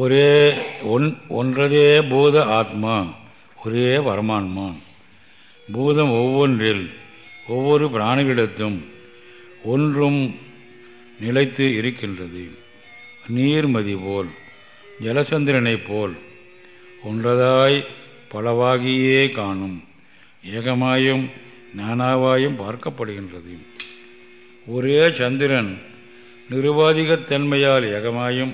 ஒரே ஒன் ஒன்றதே பூத ஆத்மா ஒரே பரமான்மா பூதம் ஒவ்வொன்றில் ஒவ்வொரு பிராணிகளிடத்தும் ஒன்றும் நிலைத்து இருக்கின்றது. நீர்மதி போல் ஜலசந்திரனைப் போல் ஒன்றதாய் பலவாகியே காணும் ஏகமாயும் நானாவாயும் பார்க்கப்படுகின்றது. ஒரே சந்திரன் நிருபாதிகத்தன்மையால் ஏகமாயும்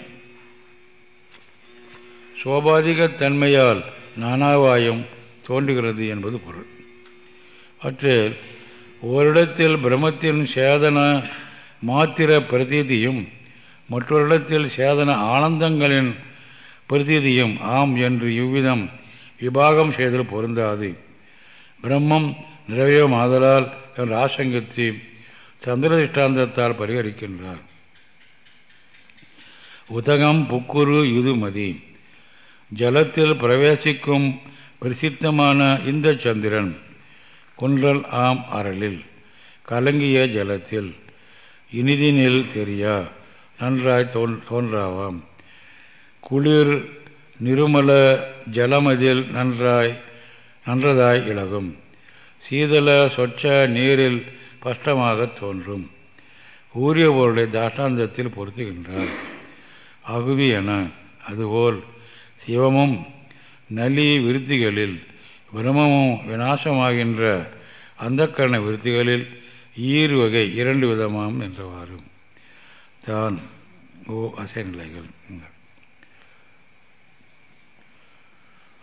சோபாதிகத்தன்மையால் நானாவாயம் தோன்றுகிறது என்பது பொருள். அற்றில் ஓரிடத்தில் பிரம்மத்தின் சேதன மாத்திர பிரதீதியும் மற்றொரிடத்தில் சேதன ஆனந்தங்களின் பிரதீதியும் ஆம் என்று இவ்விதம் விபாகம் செய்தல் பொருந்தாது. பிரம்மம் நிறைவேமாதலால் என்ற ஆசங்கத்தை சந்திரதிஷ்டாந்தத்தால் பரிகரிக்கின்றார். உதகம் புக்குரு யுதுமதி ஜலத்தில் பிரவேசிக்கும் பிரசித்தமான இந்த சந்திரன் குன்றல் ஆம் அரளில் கலங்கிய ஜலத்தில் இனிதினில் தெரியா நன்றாய் தோன்றாவாம். குளிர் நிருமல ஜலமதில் நன்றாய் நன்றதாய் இழகும் சீதள சொச்ச நீரில் ஸ்பஷ்டமாக தோன்றும். ஊரிய பொருளை தாஷ்டாந்தத்தில் பொருத்துகின்றார். அகுதி என அதுபோல் சிவமும் நலி விருத்திகளில் பிரமமும் விநாசமாகின்ற அந்தக்கரண விருத்திகளில் ஈர்வகை இரண்டு விதமாம் என்றவாறு. தான் ஓ அசை நிலைகள்.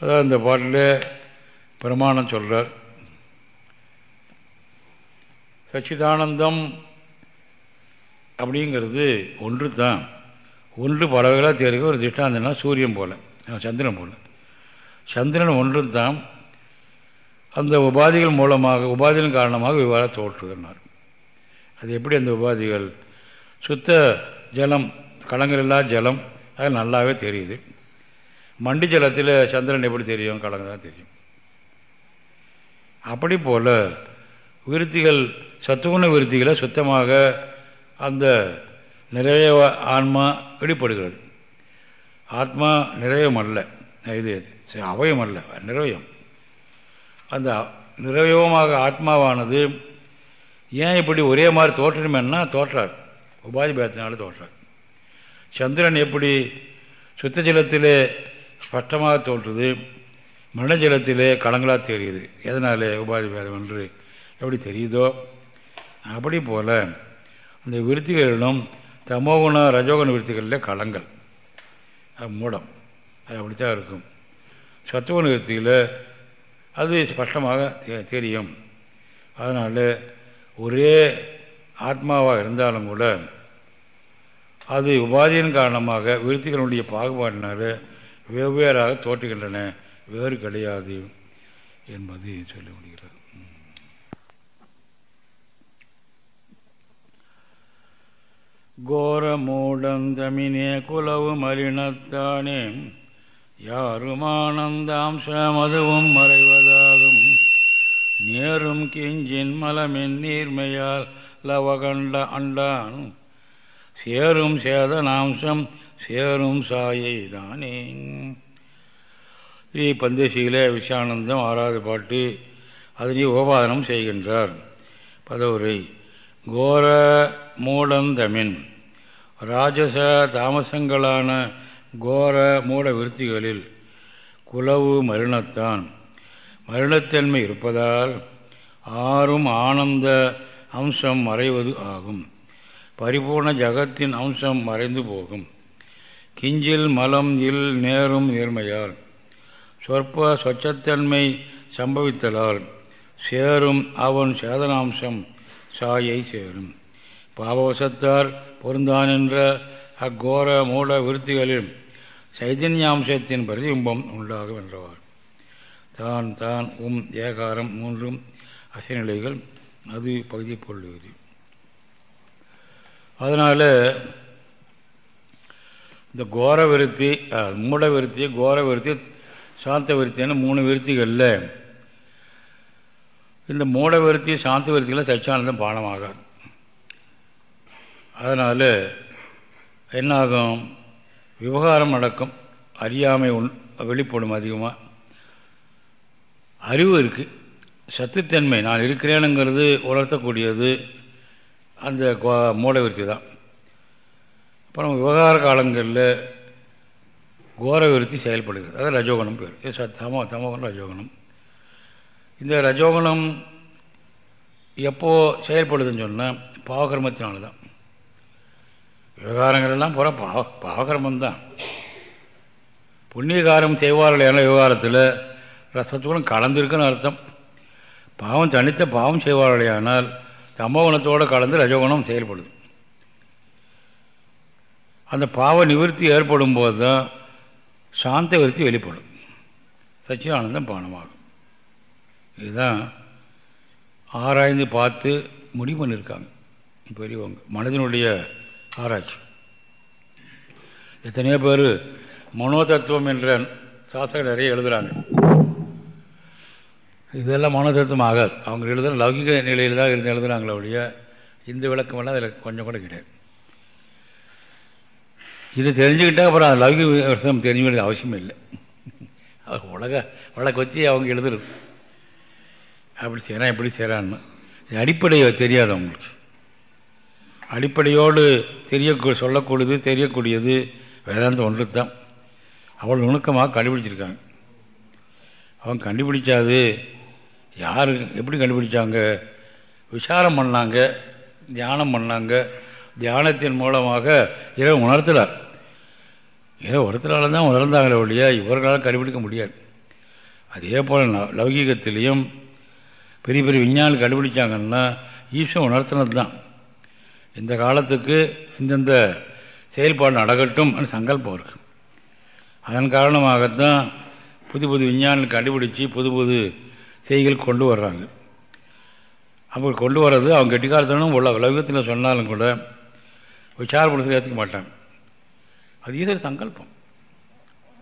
அதான் இந்த பாட்டில் பிரமாணம் சொல்கிறார் சச்சிதானந்தம் அப்படிங்கிறது ஒன்று தான் ஒன்று பறவைகளாக தெரிவிக்க ஒரு திஷ்டாந்தம்னா சூரியன் போல். சந்திரன் போல் சந்திரன் ஒன்று தான் அந்த உபாதிகள் மூலமாக உபாதிகளின் காரணமாக விவாத தோற்றுகிறார். அது எப்படி அந்த உபாதிகள்? சுத்த ஜலம் கலங்கரில்லா ஜலம் அது நல்லாவே தெரியுது. மண்டி ஜலத்தில் சந்திரன் எப்படி தெரியும்? கலங்கராக தெரியும். அப்படி போல் விருத்திகள் சத்துகுண விருத்திகளை சுத்தமாக அந்த நிறைய ஆன்மா வெளிப்படுகிறது ஆத்மா நிறையம் அல்ல இது அவயம் அல்ல நிறையம் அந்த நிறைவமாக ஆத்மாவானது ஏன் இப்படி ஒரே மாதிரி தோற்றணுமென்னா தோற்றார். உபாதி பேத்தினால தோற்றார். சந்திரன் எப்படி சுத்த ஜலத்திலே ஸ்பஷ்டமாக தோற்றுது மன ஜலத்திலே கலங்களாக தெரியுது. எதனாலே உபாதி பேதம் என்று எப்படி தெரியுதோ அப்படி போல் அந்த விருத்திகளிலும் தமோகுண ரஜோகுண விருத்திகளில் கலங்கள். அது மூடம். அது அப்படித்தான் இருக்கும். சத்துவனுகத்தில் அது ஸ்பஷ்டமாக தெரியும். அதனால் ஒரே ஆத்மாவாக இருந்தாலும் கூட அது உபாதியின் காரணமாக விருத்திகளுடைய பாகுபாடினால் வெவ்வேறாக தோற்றுகின்றன. வேறு கிடையாது என்பது சொல்ல கோரமூடந்தமினே குலவு மலினத்தானே யாருமானந்தாம்சம் அதுவும் மறைவதாகும். நேரும் கிஞ்சின் மலமின் நீர்மையால் லவகண்ட அண்டான். சேரும் சேதனாம்சம் சேரும் சாயை தானே ஸ்ரீ பந்தேசியில விஷயானந்தம் ஆறாவது பாட்டு அதனை உபாதனம் செய்கின்றார். பதவுரை. கோர மூடந்தமின் ராஜச தாமசங்களான கோர மூட விருத்திகளில் குலவு மருணத்தான். மருணத்தன்மை இருப்பதால் ஆறும் ஆனந்த அம்சம் மறைவது ஆகும். பரிபூர்ண ஜகத்தின் அம்சம் மறைந்து போகும். கிஞ்சில் மலம் இல் நேரும் நேர்மையால். சொற்ப சொச்சத்தன்மை சம்பவித்தலால் சேரும் அவன் சேதனாம்சம் சாயை சேரும். பாவவசத்தார் பொருந்தான் என்ற அக்கோர மூட விருத்திகளில் சைதன்யாம்சத்தின் பிரதிபிம்பம் உண்டாகும் என்றவார் தான் தான் உம் ஏகாரம் மூன்றும் அசைநிலைகள் அது பகுதி பொருளுவது அதனால் இந்த கோர விருத்தி மூட விருத்தி கோர விருத்தி சாந்த விருத்தின்னு மூணு விருத்திகளில். இந்த மூட விருத்தி சாந்த விருத்திகளில் சச்சியானந்தம் பானமாகாது அதனால் என்னாகும்? விவகாரம் நடக்கும். அறியாமை உண் வெளிப்படும் அதிகமாக அறிவு இருக்குது சத்துத்தன்மை நான் இருக்கிறேனுங்கிறது உணர்த்தக்கூடியது. அந்த மூட விருத்தி தான். அப்புறம் விவகார காலங்களில் கோர விருத்தி செயல்படுகிறது. அது ரஜோகுணம் பேர். இது சத் தமோ தமோகுணம் ரஜோகுணம் இந்த ரஜோகுணம் எப்போது செயல்படுதுன்னு சொன்னால் பாவகர்மத்தினால தான். விவகாரங்கள் எல்லாம் பூரா பாவ பாவகர்மந்தான் புண்ணியகாரம் செய்வார்கள் என விவகாரத்தில் ரசத்துடன் கலந்துருக்குன்னு அர்த்தம். பாவம் தனித்த பாவம் செய்வார்களேயானால் தமோகுணத்தோடு கலந்து ரஜகுணம் செயல்படுது. அந்த பாவ நிவர்த்தி ஏற்படும் போது தான் சாந்த விருத்தி வெளிப்படும். சச்சிதானந்தம் பானமாகும். இதுதான் ஆராய்ந்து பார்த்து முடிவு பண்ணியிருக்காங்க பெரியவங்க. மனதினுடைய ஆராய்ச்சி. எத்தனையோ பேர் மனோதத்துவம் என்ற சாஸ்திரம் நிறைய எழுதுகிறாங்க இதெல்லாம் மனோதத்துவம் ஆகாது. அவங்க எழுதுகிற லௌகிக நிலையில் தான் இருந்து எழுதுகிறாங்களே ஒழிய இந்த விளக்கமெல்லாம் அதில் கொஞ்சம் கூட கிடையாது. இது தெரிஞ்சுக்கிட்டால் அப்புறம் அந்த லௌகிக விவசாயம் தெரிஞ்ச வேண்டிய அவசியம் இல்லை. உலக வழக்கு வச்சு அவங்க எழுதுறது. அப்படி செய்கிறான் எப்படி செய்கிறான்னு அடிப்படையை தெரியாது அவங்களுக்கு. அடிப்படையோடு தெரிய சொல்லக்கூடியது தெரியக்கூடியது வேதாந்தம் ஒன்று தான் அவ்வளோ நுணுக்கமாக கண்டுபிடிச்சிருக்காங்க. அவன் கண்டுபிடிச்சாது யார் எப்படி கண்டுபிடிச்சாங்க? விசாரம் பண்ணாங்க தியானம் பண்ணாங்க தியானத்தின் மூலமாக இரவு உணர்த்தலார் ஏதோ ஒருத்தரால தான் உணர்ந்தாங்களே ஒழிய இவர்களால் கண்டுபிடிக்க முடியாது. அதே போல் லௌகீகத்திலையும் பெரிய பெரிய விஞ்ஞானம் கண்டுபிடிச்சாங்கன்னா ஈஸ்வரன் உணர்த்தினது தான் இந்த காலத்துக்கு இந்தந்த செயல்பாடு நடக்கட்டும் சங்கல்பம் இருக்கு. அதன் காரணமாகத்தான் புது புது விஞ்ஞானிகள் கண்டுபிடிச்சி புது புது செய்கள் கொண்டு வர்றாங்க. அப்படி கொண்டு வர்றது அவங்க கெட்டிக்காரத்தனும் உள்ள உலகத்தில் சொன்னாலும் கூட விசாரப்படுத்த ஏற்றுக்க மாட்டாங்க. அது ஈஸ்வர சங்கல்பம்.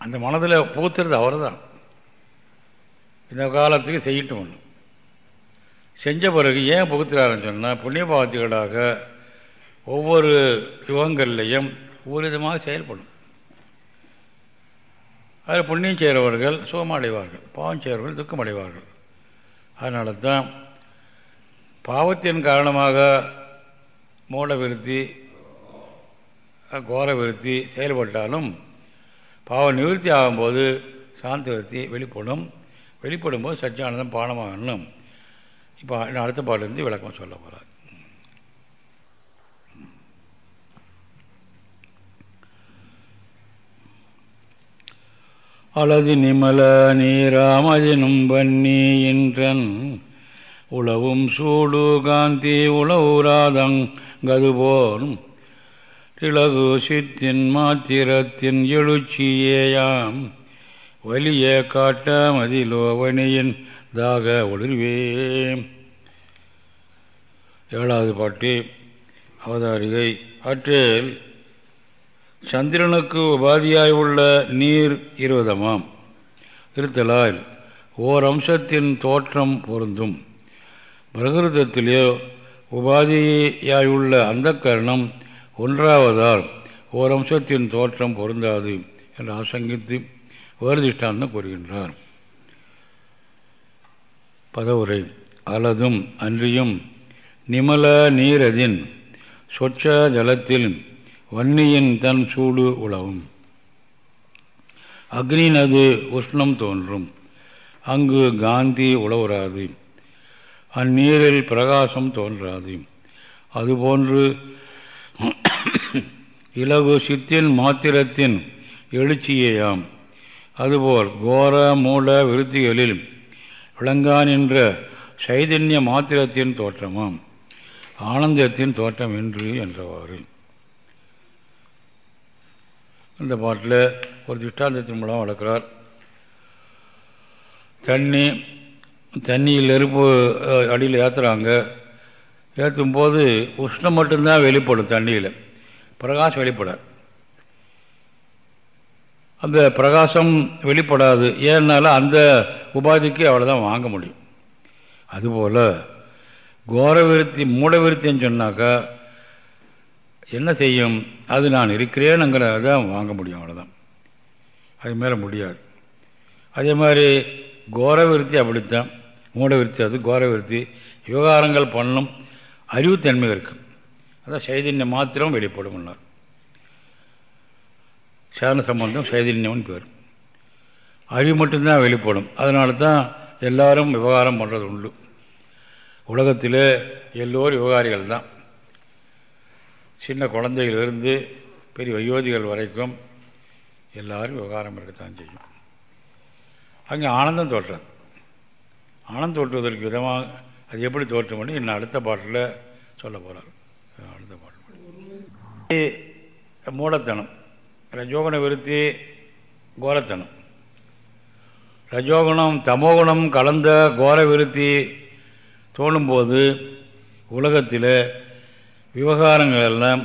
அந்த மனதில் பூத்துறது அவர் தான் இந்த காலத்துக்கு செய்யட்டும் ஒன்று செஞ்ச பிறகு ஏன் புகுத்துறாருன்னு சொன்னால் புண்ணிய பாவத்துகளாக ஒவ்வொரு யுகங்கள்லையும் ஒரு விதமாக செயல்படும். அதில் புண்ணியம் செய்கிறவர்கள் சுகமடைவார்கள் பாவம் செய்கிறவர்கள் துக்கம் அடைவார்கள் அதனால தான் பாவத்தின் காரணமாக மூட விருத்தி கோர விருத்தி செயல்பட்டாலும் பாவ நிவர்த்தி ஆகும்போது சாந்த விருத்தி வெளிப்படும். வெளிப்படும் போது சச்சியானந்தம் பானமாகணும். இப்போ அடுத்த பாட்டிலிருந்து விளக்கம் சொல்ல போகிறார் அலது நிமல நீராமதினும் பன்னி என்றன் உளவும் சூடு காந்தி உளவுராதங்கதுபோல் திலகு சித்தின் மாத்திரத்தின் எழுச்சியேயாம். வலிய காட்ட மதிலோவணியின் தாக ஒளிர்வே ஏழாவது பாட்டு அவதாரிகை அற்றில் சந்திரனுக்கு உபாதியாய் உள்ள நீர் இருவதமாம். இருத்தலால் ஓர் அம்சத்தின் தோற்றம் பொருந்தும். பிரகிருதத்திலே உபாதியாயுள்ள அந்த கரணம் ஒன்றாவதால் ஓர் அம்சத்தின் தோற்றம் பொருந்தாது என்று ஆசங்கித்து வேறுதிஷ்டாந்தம் கூறுகின்றார். பதவுரை. அல்லதும் அன்றியும் நிமல நீரதின் சொச்ச ஜலத்தில் வன்னியின் தன் சூடு உழவும் அக்னினது உஷ்ணம் தோன்றும். அங்கு காந்தி உழவுறாது. அந்நீரில் பிரகாசம் தோன்றாது. அதுபோன்று இலகு சித்தின் மாத்திரத்தின் எழுச்சியேயாம். அதுபோல் கோர மூல விருத்திகளில் விளங்கான் என்ற சைதன்ய மாத்திரத்தின் தோற்றமாம். ஆனந்தத்தின் தோற்றம் என்று என்றவாறு. இந்த பாட்டில் ஒரு திஷ்டாந்தத்தின் மூலம் வளர்க்குறார். தண்ணி தண்ணியில் நெருப்பு அடியில் ஏற்றுறாங்க ஏற்றும் போது உஷ்ணம் மட்டும்தான் வெளிப்படும் தண்ணியில். பிரகாசம் வெளிப்படாது. அந்த பிரகாசம் வெளிப்படாது. ஏன்னால அந்த உபாதிக்கு அவ்வளோதான் வாங்க முடியும். அதுபோல் கோர விருத்தி விருத்தின்னு சொன்னாக்கா என்ன செய்யும்? அது நான் இருக்கிறேனுங்கிறத வாங்க முடியும் அவ்வளோதான் அது மேலே முடியாது. அதே மாதிரி கோர விருத்தி அப்படித்தான். மூட விருத்தி அது கோர விருத்தி. விவகாரங்கள் பண்ணும் அறிவுத்தன்மை இருக்கும் அதான் சைதன்யம் மாத்திரம் வெளிப்படும் சேரண சம்பந்தம் சைதன்யம்னு பேர். அறிவு மட்டும்தான் வெளிப்படும். அதனால தான் எல்லாரும் விவகாரம் பண்ணுறது உண்டு. உலகத்தில் எல்லோரும் விவகாரிகள் தான். சின்ன குழந்தைகளிலிருந்து பெரிய வயோதிகள் வரைக்கும் எல்லாரும் விவகாரம் இருக்கத்தான் செய்யும். அங்கே ஆனந்தம் தோற்றம் ஆனந்தம் தோற்றுவதற்கு விதமாக அது எப்படி தோற்றம்னு பண்ணி இன்னும் அடுத்த பாட்டில் சொல்ல போகிறார் அடுத்த பாட்டில். மூலத்தனம். ரஜோகுண விருத்தி கோலத்தனம். ரஜோகுணம் தமோகுணம் கலந்த கோர விருத்தி தோணும்போது உலகத்தில் விவகாரங்கள் எல்லாம்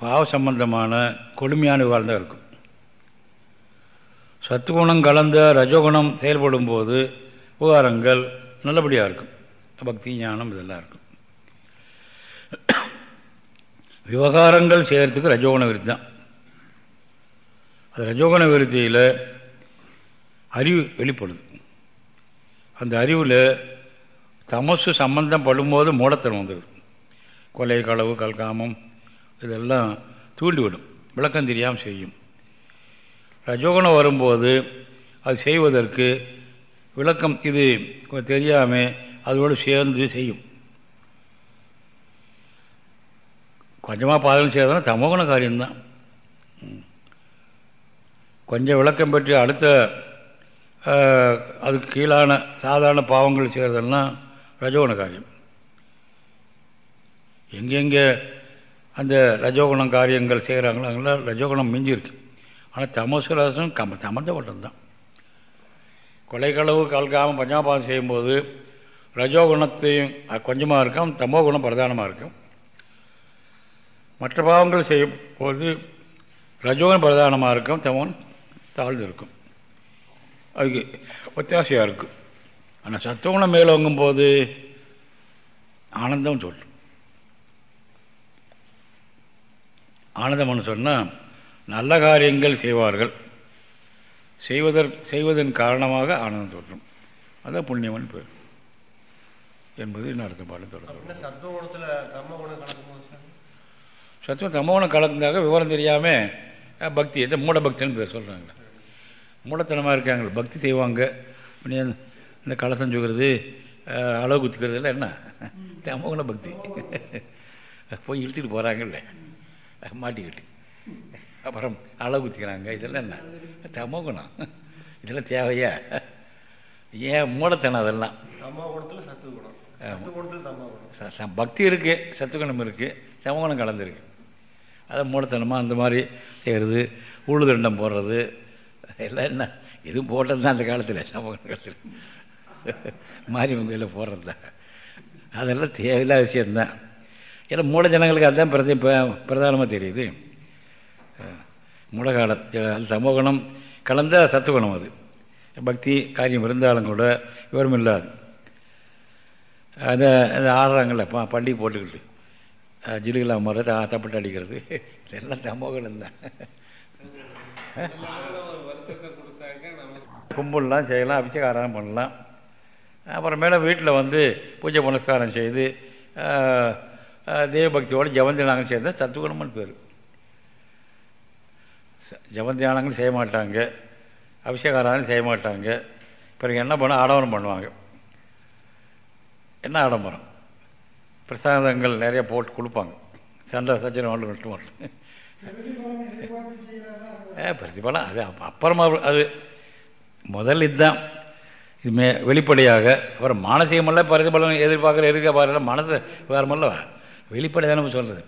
பாவ சம்பந்தமான கொடுமையான விவகாரம் தான் இருக்கும். சத்துகுணம் கலந்த ரஜோகுணம் செயல்படும் போது விவகாரங்கள் நல்லபடியாக இருக்கும். பக்தி ஞானம் இதெல்லாம் இருக்கும். விவகாரங்கள் செய்கிறதுக்கு ரஜோகுண விருத்தி தான். அது ரஜோகுண விருத்தியில் அறிவு வெளிப்படுது. அந்த அறிவில் தமசு சம்பந்தம் படும்போது மூடத்தனம் வந்துடுது கொலை களவு கல்காமம் இதெல்லாம் தூண்டிவிடும். விளக்கம் தெரியாமல் செய்யும். ரஜோகுணம் வரும்போது அது செய்வதற்கு விளக்கம் இது தெரியாமல் அதோடு சேர்ந்து செய்யும். கொஞ்சமாக பாதகம் செய்யறதுனா தமோகுண காரியம்தான். கொஞ்சம் விளக்கம் பெற்று அடுத்த அதுக்கு கீழான சாதாரண பாவங்கள் செய்கிறதெல்லாம் ரஜோகுண காரியம். எங்கெங்கே அந்த ரஜோகுணம் காரியங்கள் செய்கிறாங்களோ அங்கெல்லாம் ரஜோகுணம் மிஞ்சி இருக்கு ஆனால் தமசு ரசம் கம் சம்மந்தப்பட்டது வட்டம்தான் கொலைக்களவு கல்காமல் பஞ்சாபாதம் செய்யும்போது ரஜோகுணத்தையும் கொஞ்சமாக இருக்கும் தமோ குணம் பிரதானமாக இருக்கும். மற்ற பாவங்கள் செய்யும் போது ரஜோகுணம் பிரதானமாக இருக்கும் தமோன் தாழ்ந்து இருக்கும் அதுக்கு வித்தியாசையாக இருக்கும். ஆனால் சத்துவகுணம் மேலோங்கும் போது ஆனந்தம் சொல்லும் ஆனந்தம்னு சொன்னால் நல்ல காரியங்கள் செய்வார்கள். செய்வதற் செய்வதன் காரணமாக ஆனந்தம் தோற்றும் அதான் புண்ணியமன் பேர். என்பது இன்னும் அடுத்த பாடம் தொடர்ந்து சத்துவம் தமோகுணம் கலந்தாங்க விவரம் தெரியாமல் பக்தி எந்த மூட பக்தின்னு பேர் சொல்கிறாங்க மூடத்தனமாக இருக்காங்க. பக்தி செய்வாங்க. இந்த கலசம் சுகிறது அளவு குத்திக்கிறது இல்லை என்ன தமோகுண பக்தி. போய் இழுத்துட்டு போகிறாங்கல்ல மாட்டிக்கிட்டு. அப்புறம் அளவு குத்திக்கிறாங்க இதெல்லாம் என்ன? தமோகுணம். இதெல்லாம் தேவையா? ஏன் மூடத்தனம் அதெல்லாம்? பக்தி இருக்கு சத்துக்குணம் இருக்கு சமகுணம் கலந்துருக்கு. அதை மூடத்தனமாக அந்த மாதிரி செய்கிறது உழுதண்டம் போடுறது எல்லாம் என்ன? இதுவும் போட்டது தான் அந்த காலத்தில் சமகுண காலத்தில் மாரியம்மன் கோயிலில் போடுறது தான் அதெல்லாம் தேவையில்லாத விஷயம்தான். ஏன்னா மூட ஜனங்களுக்கு அதுதான் பிரதி பிரதானமாக தெரியுது. மூலகால சமூகணம் கலந்த சத்துவகுணம் அது. பக்தி காரியம் இருந்தாலும் கூட விவரம் இல்லாது. அதை அந்த ஆடுறாங்கல்ல பா பண்டிகை போட்டுக்கிட்டு. ஜிலுகலா முறை தப்பட்டு அடிக்கிறது. எல்லாம் சமூகம் தான். கும்பல்லாம் செய்யலாம் அபிஷேகாரம் பண்ணலாம். அப்புறமேல வீட்டில் வந்து பூஜை புனஸ்காரம் செய்து தெய்வபக்தியோடு ஜபந்தியானங்கள் சேர்ந்தால் சத்துகுணம்னு பேர். ஜபந்தியானங்கள் செய்ய மாட்டாங்க. அபிஷேகாரம் செய்ய மாட்டாங்க. பிறகு என்ன பண்ண ஆடம்பரம் பண்ணுவாங்க. என்ன ஆடம்பரம்? பிரசாதங்கள் நிறைய போட்டு கொடுப்பாங்க. சண்டை சச்சனை ஒன்று விட்டு ஏ பிரதிபலம் அது அப்புறமா அது முதல் இதுதான். இது மே வெளிப்படையாக அப்புறம் மானசீகமெல்லாம் பிரதிபலம் எதிர்பார்க்குற எதிர்க்க பார்க்குற மனசு விவகாரமல்ல வெளிப்படை தான் நம்ம சொல்கிறது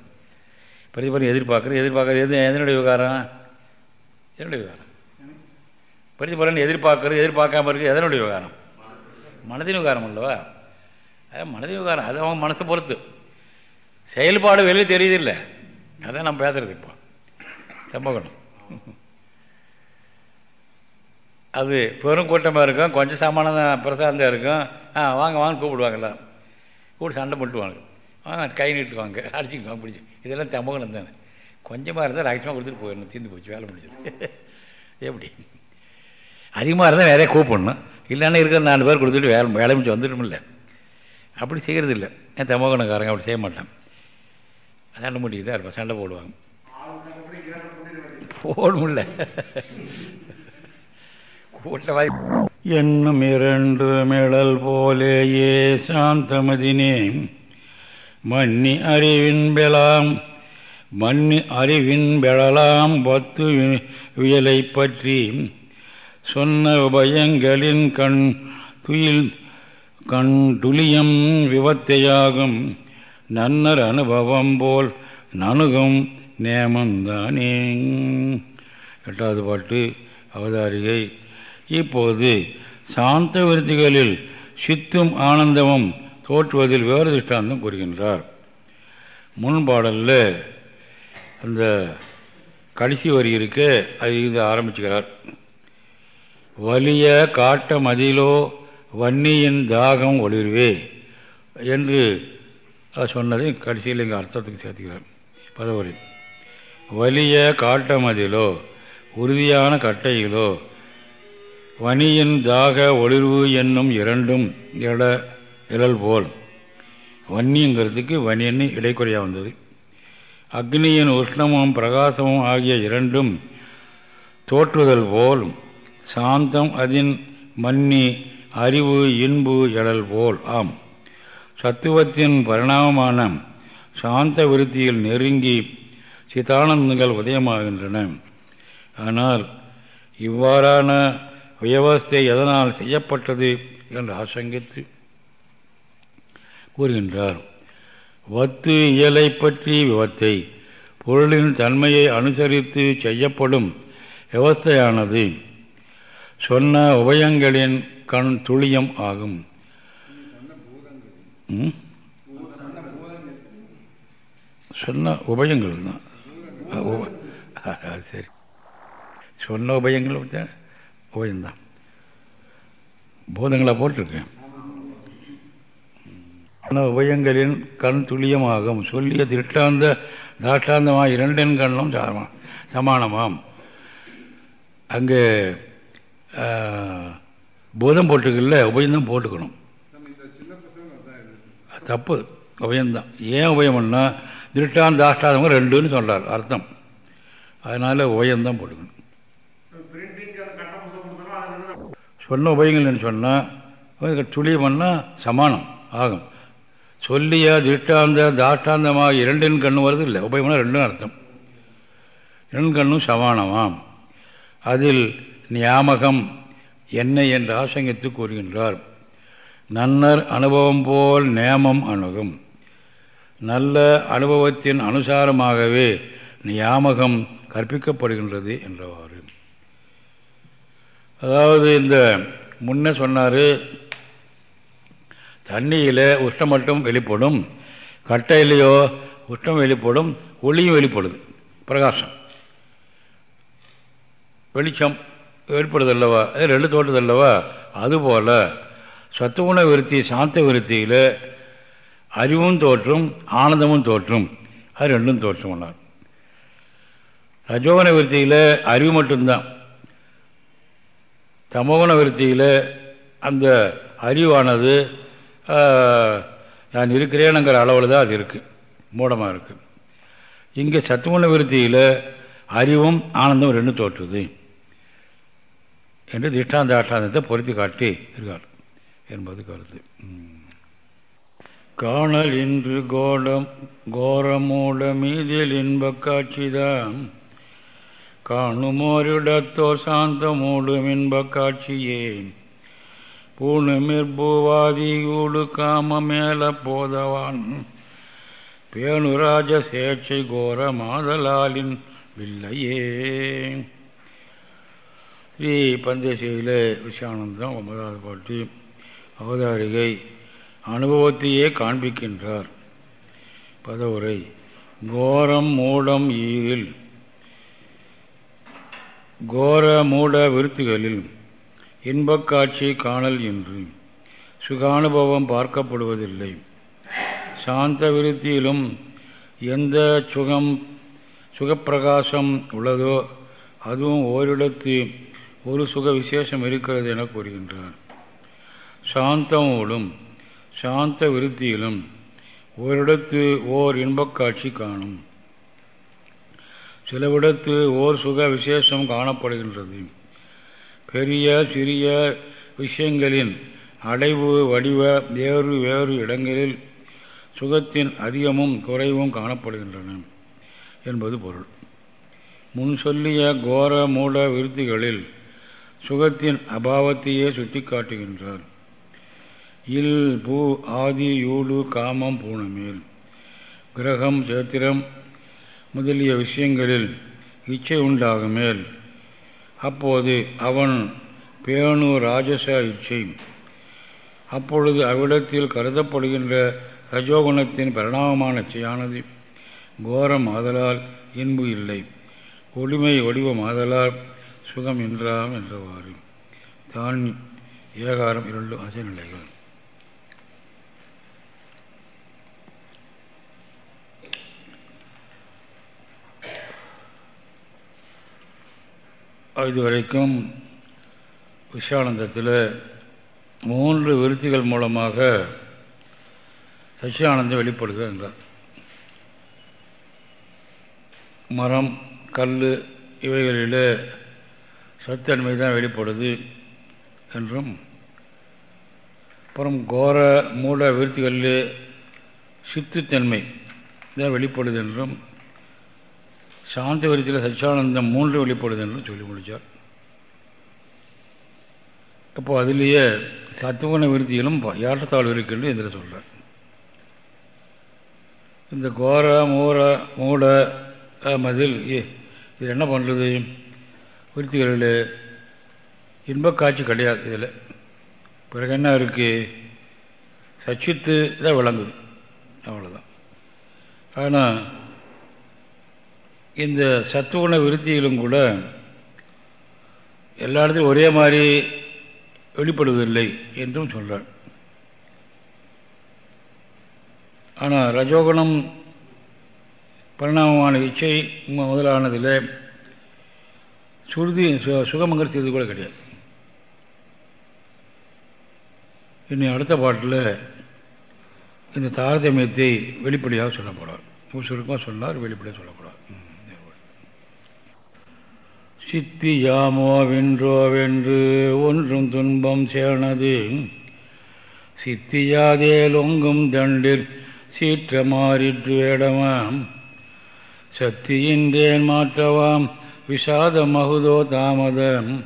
பிரதிபலன் எதிர்பார்க்குறது எதிர்பார்க்குறது எது எதனுடைய விவகாரம் என்னுடைய விவகாரம் பிரதிபலன் எதிர்பார்க்கறது எதிர்பார்க்காம இருக்குது எதனுடைய விவகாரம் மனதின் விவகாரம் அல்லவா? அது மனதின் விவகாரம் அது அவங்க மனசை பொறுத்து. செயல்பாடு வெளியே தெரியுதில்லை. அதான் நம்ம பேசுறது இப்போ. சம்பகணும் அது பெரும் கூட்டமாக இருக்கும் கொஞ்சம் சாமான பிரசாந்தம் இருக்கும். ஆ வாங்க வாங்க கூப்பிடுவாங்கல்ல கூப்பிட்டு சண்டை போட்டுவாங்க. வாங்க கை நீட்டுவாங்க. அடிச்சுக்குவாங்க பிடிச்சி. இதெல்லாம் தம்பகணம் தானே. கொஞ்சமாக இருந்தால் ரகசியமாக கொடுத்துட்டு போயிடணும். தீர்ந்து போச்சு வேலை முடிஞ்சது. எப்படி? அதிகமாக இருந்தால் வேறையாக கூப்பிடணும். இல்லைன்னா இருக்கிற நாலு பேர் கொடுத்துட்டு வேலை வேலை முடிச்சு வந்துடுமில்ல அப்படி செய்கிறது இல்லை என் தமோகனக்காரங்க அப்படி செய்ய மாட்டான் சண்டை முடிக்கிட்டு இருப்பா. சண்டை போடுவாங்க. போடணும்ல கூட்டவாய் என்னும் இரண்டு மிழல் போலேயே சாந்தமதினே மன்னி அறிவின் பெலாம் மண்ணி அறிவின் பெழலாம் பத்து வியலை பற்றி சொன்ன உபயங்களின் கண் துயில் கண் துளியம் விபத்தையாகும். நன்னர் அனுபவம் போல் நணுகும் நேமந்தானே. எட்டாவது பாட்டு அவதாரிகை. இப்போது சாந்த விருத்திகளில் சித்தும் ஆனந்தமும் தோற்றுவதில் வேறு திஷ்டாந்தம் கூறுகின்றார். முன்பாடலில் அந்த கடைசி வரி இருக்க அது இது ஆரம்பிச்சுக்கிறார் வலிய காட்ட மதிலோ வன்னியின் தாகம் ஒளிர்வே என்று சொன்னதை கடைசியில் எங்கள் அர்த்தத்துக்கு சேர்த்துக்கிறார் பதவரி. வலிய காட்ட மதிலோ உறுதியான கட்டையிலோ வனியின் தாக ஒளிர்வு என்னும் இரண்டும் எட இழல் போல். வன்னிங்கிறதுக்கு வனியன்னு இடைக்குறையாக வந்தது. அக்னியின் உஷ்ணமும் பிரகாசமும் ஆகிய இரண்டும் தோற்றுதல் போல் சாந்தம் அதின் மன்னி அறிவு இன்பு எழல் போல். ஆம். சத்துவத்தின் பரிணாமமான சாந்த விருத்தியில் நெருங்கி சிதானந்தங்கள் உதயமாகின்றன. ஆனால் இவ்வாறான வியவஸ்தை எதனால் செய்யப்பட்டது என்று ஆசங்கித்து கூறுகின்றார். வத்து இயலை பற்றி விவத்தை பொருளின் தன்மையை அனுசரித்து செய்யப்படும் விவஸ்தையானது சொன்ன உபயங்களின் கண் துளியம் ஆகும். சொன்ன உபயங்கள் தான். சரி. சொன்ன உபயங்கள் உபயம்தான் பூதங்களை போட்டிருக்கேன். உபயங்களின் கண் துல்லியமாகும். சொல்லிய திருட்டாந்த தாஷ்டாந்தமாக இரண்டின் கண்ணும் சமானமாம். அங்கே பூதம் போட்டுக்கல உபயம்தான் போட்டுக்கணும். தப்பு உபயம்தான் ஏன் உபயம்னா திருட்டான் தாஷ்டாதம் ரெண்டுன்னு சொல்கிறார் அர்த்தம். அதனால் உபயம்தான் போட்டுக்கணும். சொன்ன உபயங்கள்னு சொன்னால் துளியம்னா சமானம் ஆகும். சொல்லிய திட்டாந்த தாஷ்டாந்தமாக இரண்டின் கண்ணும் வருது இல்லை உபயம்னா ரெண்டும் அர்த்தம். இரண்டு கண்ணும் சமானமாம். அதில் நியாமகம் என்ன என்று ஆசங்கித்து கூறுகின்றார். நன்னர் அனுபவம் போல் நேமம் அணுகும். நல்ல அனுபவத்தின் அனுசாரமாகவே நியாமகம் கற்பிக்கப்படுகின்றது என்றவாறு. அதாவது இந்த முன்ன சொன்னார் தண்ணியில் உஷ்ணம் மட்டும் வெளிப்படும் கட்டையிலையோ உஷ்ணம் வெளிப்படும் ஒளியும் வெளிப்படுது பிரகாசம். வெளிச்சம் வெளிப்படுதல்லவா அது ரெண்டு தோட்டதல்லவா அதுபோல் சத்துவண விருத்தி சாந்த விருத்தியில் அறிவும் தோற்றும் ஆனந்தமும் தோற்றும். அது ரெண்டும் தோற்றும்னார் ரஜோகன விருத்தியில் அறிவு மட்டும்தான். தமோகன விருத்தியில் அந்த அறிவானது நான் இருக்கிறேனுங்கிற அளவில் தான் அது இருக்குது மூடமாக இருக்குது இங்கே சத்துவண விருத்தியில் அறிவும் ஆனந்தம் ரெண்டு தோற்றுது. என்று திஷ்டாந்த ஆஷ்டாந்தத்தை பொருத்தி காட்டி இருக்கார் என்பது கருத்து. காணல் இன்று கோடம் கோரமூட மீதில் இன்ப காட்சிதான் காணுமோரிடத்தோ சாந்தமூடும் இன்ப காட்சியே. பூணுமிற்பூவாதியூடு காம மேல போதவான். பேணுராஜ சேட்சை கோர மாதலாலின் வில்லையே. ஸ்ரீ பந்தசையில் விஷயானந்தம் ஒன்பதாவது பாட்டி அவதாரிகை அனுபவத்தையே காண்பிக்கின்றார். பதவுரை கோரம் மூடம் ஈரில் கோர மூட விருத்துகளில் இன்பக்காட்சி காணல் என்று சுகானுபவம் பார்க்கப்படுவதில்லை. சாந்த விருத்தியிலும் எந்த சுகம் சுகப்பிரகாசம் உள்ளதோ அதுவும் ஓரிடத்து ஒரு சுக விசேஷம் இருக்கிறது என கூறுகின்றார். சாந்தமோடும் சாந்த விருத்தியிலும் ஓரிடத்து ஓர் இன்பக் காட்சி காணும். சிலவிடத்து ஓர் சுக விசேஷம் காணப்படுகின்றது. பெரிய சிறிய விஷயங்களின் அடைவு வடிவ வேறு வேறு இடங்களில் சுகத்தின் அதிகமும் குறைவும் காணப்படுகின்றன என்பது பொருள். முன் சொல்லிய கோர மூட விருத்திகளில் சுகத்தின் அபாவத்தையே சுட்டிக்காட்டுகின்றார். இல் பூ ஆதி யூடு காமம் பூனமேல். கிரகம் சேத்திரம் முதலிய விஷயங்களில் இச்சை உண்டாகுமேல் அப்போது அவன் பேணு ராஜச இச்சை. அப்பொழுது அவ்விடத்தில் கருதப்படுகின்ற ரஜோகுணத்தின் பரிணாமமான இச்சையானது கோரம் ஆதலால் இன்பு இல்லை. ஒளிமை வடிவம் ஆதலால் சுகம் என்றாம் என்றவாறு. தான் ஏகாரம் இரண்டு அசநிலைகள். இதுவரைக்கும் விஷயானந்தத்தில் மூன்று விருத்திகள் மூலமாக சச்சியானந்தம் வெளிப்படுகிறது என்றார். மரம் கல் இவைகளில் சத்தன்மை தான் வெளிப்படுது என்றும் அப்புறம் கோர மூட விருத்திகளில் சித்துத்தன்மை தான் வெளிப்படுது என்றும் சாந்த விருத்தியில் சச்சியானந்தம் மூன்று வெளிப்படுது என்று சொல்லி முடித்தார் அப்போ அதிலேயே சத்துவகுண விருத்தியிலும் ஏற்றத்தாழ்வு இருக்குன்னு இதில் சொல்கிறார் இந்த கோர மூர மூட மதில் இது என்ன பண்ணுறது? விருத்திகளில் இன்பக்காட்சி கிடையாது இதில். பிறகு என்ன இருக்குது சச்சித்து தான் விளங்குது. அவ்வளோதான் ஆனால் இந்த சத்துவண விருத்தியிலும் கூட எல்லா இடத்துலையும் ஒரே மாதிரி வெளிப்படுவதில்லை என்றும் சொல்கிறார் ஆனால் ரஜோகுணம் பரிணாமமான இச்சை முதலானதில் சுருதி சுகமங்கல் செய்து கூட கிடையாது. இன்னும் அடுத்த பாட்டில் இந்த தாரதமியத்தை வெளிப்படையாக சொல்ல போகிறார் சுருக்கமாக சொன்னார் வெளிப்படையாக சொல்லக்கூடாது சித்தி யாமோ வென்றோவென்று ஒன்றும் துன்பம் சேர்னது சித்தியாதேலொங்கும் தண்டில் சீற்றமாறிற்று வேடமாம். சத்தியின்றேன் மாற்றவாம் விஷாத மகுதோ தாமதம்.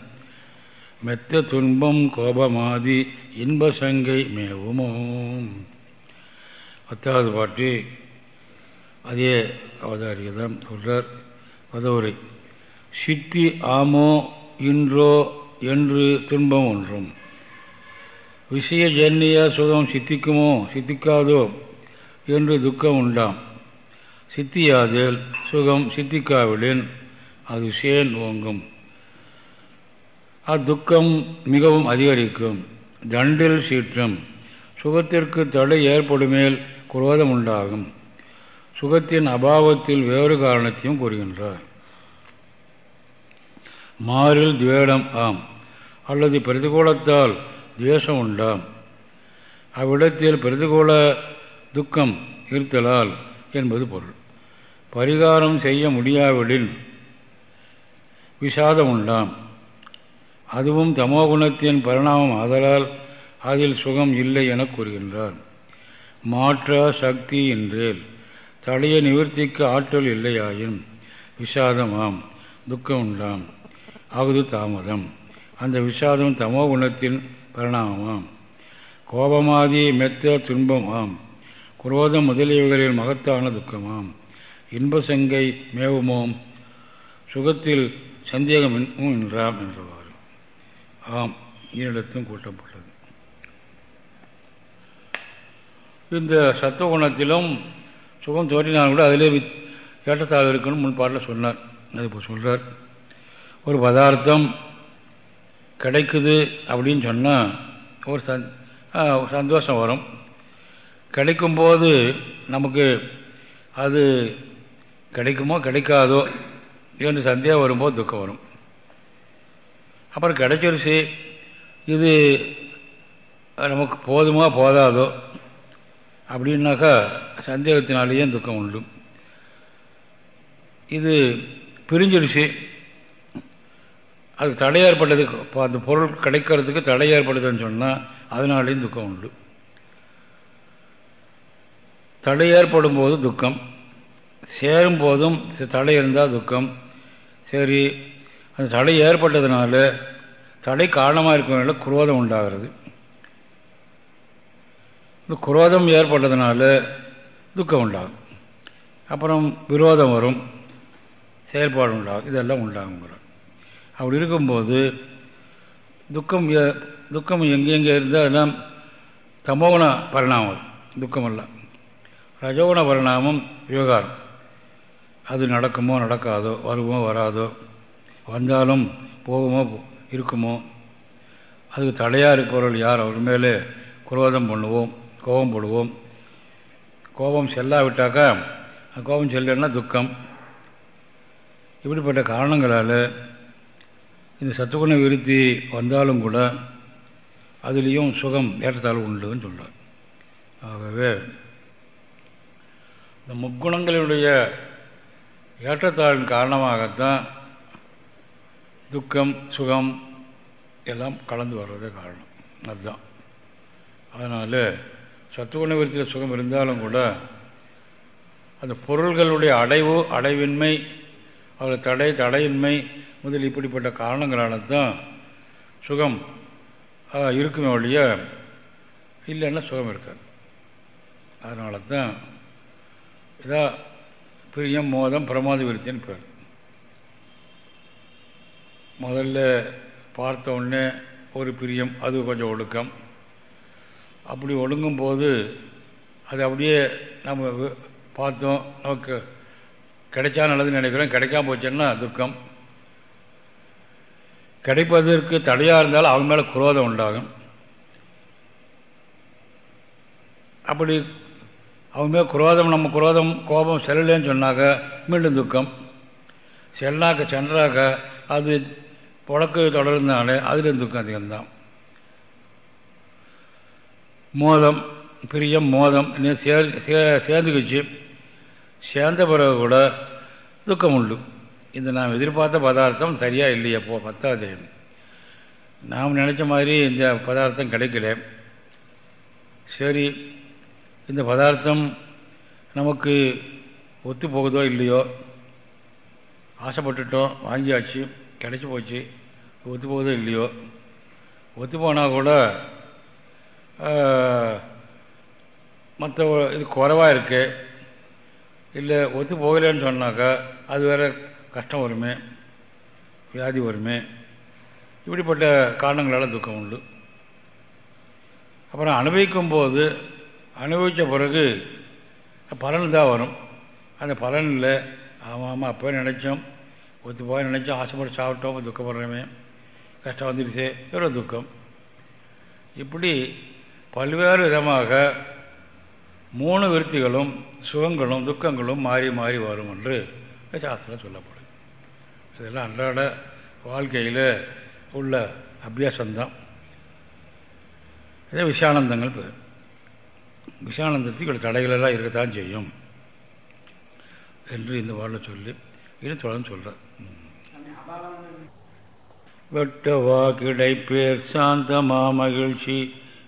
மெத்த துன்பம் கோபமாதி இன்ப சங்கை மேவுமோ. பத்தாவது பாட்டு அதே அவதாரிகதான் சொல்கிறார் பதவுரை. சித்தி ஆமோ இன்றோ என்று துன்பம் ஒன்றும். விஷய ஜன்னிய சுகம் சித்திக்குமோ சித்திக்காதோ என்று துக்கம் உண்டாம். சித்தியாதேல் சுகம் சித்திக்காவிடின் அது சேன் ஓங்கும். அத்துக்கம் மிகவும் அதிகரிக்கும். தண்டில் சீற்றம். சுகத்திற்கு தடை ஏற்படுமேல் குரோதம் உண்டாகும். சுகத்தின் அபாவத்தில் வேறு காரணத்தையும் கூறுகின்றார். மாறில் துவேடம் ஆம். அல்லது பிரதிகூலத்தால் துவேஷம் உண்டாம். அவ்விடத்தில் பிரதிகூல துக்கம் இருத்தலால் என்பது பொருள். பரிகாரம் செய்ய முடியாவிடில் விஷாதம் உண்டாம். அதுவும் தமோகுணத்தின் பரிணாமம் ஆதலால் அதில் சுகம் இல்லை என கூறுகின்றார். மாற்ற சக்தி என்றேல் தடைய நிவர்த்திக்கு ஆற்றல் இல்லையாயின் விஷாதமாம் துக்கம் உண்டாம். அகுது தாமதம். அந்த விஷாதம் தமோ குணத்தின் பரிணாமமாம். கோபமாதி மெத்த துன்பமாம். குரோதம் முதலியவர்களின் மகத்தான துக்கமாம். இன்பசங்கை மேவுமோம். சுகத்தில் சந்தேகம் என்றாம் என்றவாறு. ஆம் ஈரிடத்தும் கூட்டப்பட்டது. இந்த சத்துவ குணத்திலும் சுகம் தோற்றினாலும் கூட அதிலே ஏற்றத்தாழ்வு இருக்குன்னு முன்பாட்டில் சொன்னார். அது இப்போ சொல்கிறார் ஒரு பதார்த்தம் கிடைக்குது அப்படின்னு சொன்னால் ஒரு சந் சந்தோஷம் வரும். கிடைக்கும்போது நமக்கு அது கிடைக்குமோ கிடைக்காதோ என்று சந்தேகம் வரும்போது துக்கம் வரும். அப்புறம் கிடைச்சிருச்சு. இது நமக்கு போதுமா போதாதோ அப்படின்னாக்கா சந்தேகத்தினாலேயே துக்கம் உண்டு. இது பிரிஞ்சிருச்சு. அது தடை ஏற்பட்டதுக்கு அந்த பொருள் கிடைக்கிறதுக்கு தடை ஏற்படுதுன்னு சொன்னால் அதனாலேயும் துக்கம் உண்டு. தடை ஏற்படும் போது துக்கம். சேரும் போதும் தடை இருந்தால் துக்கம். சரி அந்த தடை ஏற்பட்டதுனால தடை காரணமாக இருக்கிறவங்கள குரோதம் உண்டாகிறது. இந்த குரோதம் ஏற்பட்டதுனால துக்கம் உண்டாகும். அப்புறம் விரோதம் வரும். செயல்பாடு உண்டாகும். இதெல்லாம் உண்டாகுங்கிறார் அப்படி இருக்கும்போது துக்கம் துக்கம் எங்கெங்கே இருந்தால் அதெல்லாம் தமோகுண பரிணாமம் துக்கமெல்லாம். ரஜோகுண பரிணாமம் விவகாரம். அது நடக்குமோ நடக்காதோ வருமோ வராதோ வந்தாலும் போகுமோ இருக்குமோ அதுக்கு தடையாக இருப்பவர்கள் யார்? அவர் மேலே குரோதம் பண்ணுவோம் கோபம் போடுவோம். கோபம் செல்லாவிட்டாக்கா கோபம் செல்லன்னா துக்கம். இப்படிப்பட்ட காரணங்களால் இந்த சத்துக்குண விருத்தி வந்தாலும் கூட அதுலேயும் சுகம் ஏற்றத்தாழ்வு உண்டுன்னு சொல்கிறார் ஆகவே இந்த முக்குணங்களுடைய ஏற்றத்தாழ்வின் காரணமாகத்தான் துக்கம் சுகம் எல்லாம் கலந்து வர்றதே காரணம். அதுதான். அதனால் சத்துக்குண விருத்தியில் சுகம் இருந்தாலும் கூட அந்த பொருள்களுடைய அடைவு அடைவின்மை அவர் தடை தடையின்மை முதல் இப்படிப்பட்ட காரணங்களால தான் சுகம் இருக்குமே ஒழிய இல்லைன்னா சுகம் இருக்காது. அதனால தான் இதாக பிரியம் மோதம் பிரமாத விருத்தின்னு பேர். முதல்ல பார்த்த உடனே ஒரு பிரியம் அது கொஞ்சம் ஒழுக்கம். அப்படி ஒழுங்கும் போது அது அப்படியே நம்ம பார்த்தோம் நமக்கு கிடைச்சா நல்லதுன்னு நினைக்கிறோம் கிடைக்காம போச்சுன்னா துக்கம். கிடைப்பதற்கு தடையாக இருந்தாலும் அவன் மேலே குரோதம் உண்டாகும். அப்படி அவன் மேலே குரோதம் நம்ம குரோதம் கோபம் செல்லலேன்னு சொன்னாக்க மீண்டும் துக்கம். செல்லாக்க சென்றாக்க அது புழக்க தொடர்ந்தாலே அதிலும் துக்கம் அதிகம்தான். மோதம் பிரியம் மோதம் சே சேர்ந்துக்குச்சு. சேர்ந்த பிறகு கூட துக்கம் உண்டு. இந்த நாம் எதிர்பார்த்த பதார்த்தம் சரியாக இல்லையே போ பத்தாவது நாம் நினச்ச மாதிரி இந்த பதார்த்தம் கிடைக்கல. சரி இந்த பதார்த்தம் நமக்கு ஒத்து போகுதோ இல்லையோ? ஆசைப்பட்டுட்டோம் வாங்கியாச்சு கிடச்சி போச்சு ஒத்து போகுதோ இல்லையோ? ஒத்து போனால் கூட மற்ற இது குறைவாக இருக்குது இல்லை ஒத்து போகலைன்னு சொன்னாக்கா அது வேறு கஷ்டம் வருமே வியாதி வருமே இப்படிப்பட்ட காரணங்களால் துக்கம் உண்டு. அப்புறம் அனுபவிக்கும் போது அனுபவித்த பிறகு பலன் தான் வரும். அந்த பலனில் ஆமாம் ஆமாம் அப்போ நினச்சோம். ஒத்து போய் நினச்சோம். ஆசைப்பட்டு சாப்பிட்டோம் துக்கப்படுறோமே. கஷ்டம் வந்துடுச்சே. எவ்வளோ துக்கம்? இப்படி பல்வேறு விதமாக மூணு விருத்திகளும் சுகங்களும் துக்கங்களும் மாறி மாறி வரும் என்று சாஸ்திரம் சொல்லப்படும். இதெல்லாம் அன்றாட வாழ்க்கையில் உள்ள அபியாசம்தான். இதே விஷயானந்தங்கள் பேர். விஷயானந்தத்துக்கு தடைகளெல்லாம் இருக்கத்தான் செய்யும் என்று இந்த வாழ சொல்லி இது தொடர்ந்து சொல்கிறார் வெட்டவா கிடைப்பேர் சாந்தமா மகிழ்ச்சி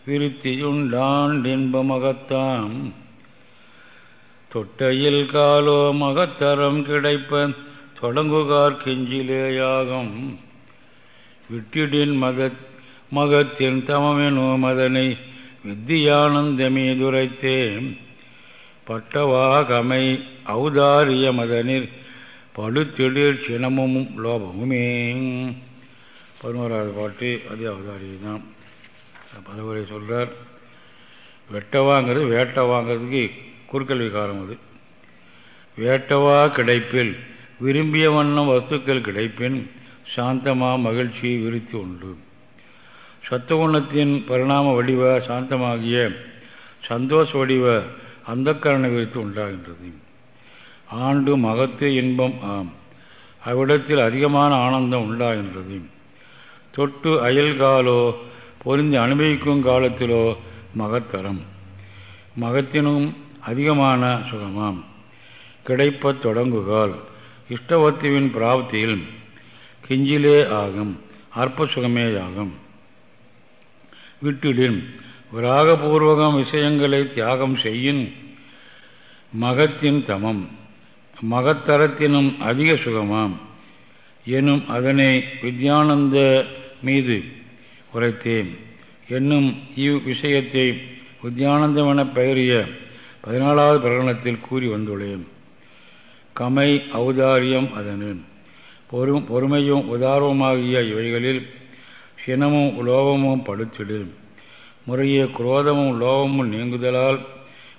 விருத்தியுண்டான் இன்பமகத்தாம் தொட்டையில் காலோ மகத்தரம் கிடைப்ப கடங்குகார் கெஞ்சிலேயாகும். விட்டிடின் மகத் மகத்தின் தமமெனோ மதனை வித்தியானந்தமே துரைத்தேன். பட்டவா கமை ஔதாரிய மதனில் படுத்திடீர் சினமும் லோபமுமே. பதினோராவது பாட்டு அதே அவதாரியதான் பதவுரை சொல்கிறார் வெட்டவாங்கிறது வேட்டவாங்கிறதுக்கு குறுக்கல் விகாரம் அது. வேட்டவா கிடைப்பில் விரும்பிய வண்ணம் வஸ்துக்கள் கிடைப்பின் சாந்தமா மகிழ்ச்சி விருத்தி உண்டு. சத்துவகுணத்தின் பரிணாம வடிவ சாந்தமாகிய சந்தோஷ வடிவ அந்த கரண விருத்தி உண்டாகின்றது. ஆண்டு மகத்து இன்பம் ஆம். அவ்விடத்தில் அதிகமான ஆனந்தம் உண்டாகின்றது. தொட்டு அயல்காலோ பொருந்தி அனுபவிக்கும் காலத்திலோ மகத்தரம். மகத்தினும் அதிகமான சுகமாம். கிடைப்பத் தொடங்குகால். இஷ்டவத்துவின் பிராப்தியில் கிஞ்சிலே ஆகும் அற்ப சுகமேயாகும் விட்டுடின் விராகபூர்வகம் விஷயங்களை தியாகம் செய்யின் மகத்தின் தமம் மகத்தரத்தினும் அதிக சுகமாம் எனும் அதனை வித்யானந்த மீது உரைத்தேன். என்னும் இவ் விஷயத்தை வித்யானந்தமென பெயரிய பதினாலாவது பிரகடனத்தில் கூறி வந்துள்ளேன். கமை ஔதாரியம் அதனின் பொறும் பொறுமையும் உதாரணமாகிய இவைகளில் சினமும் லோபமும் படுத்திடு. முறையே குரோதமும் லோபமும் நீங்குதலால்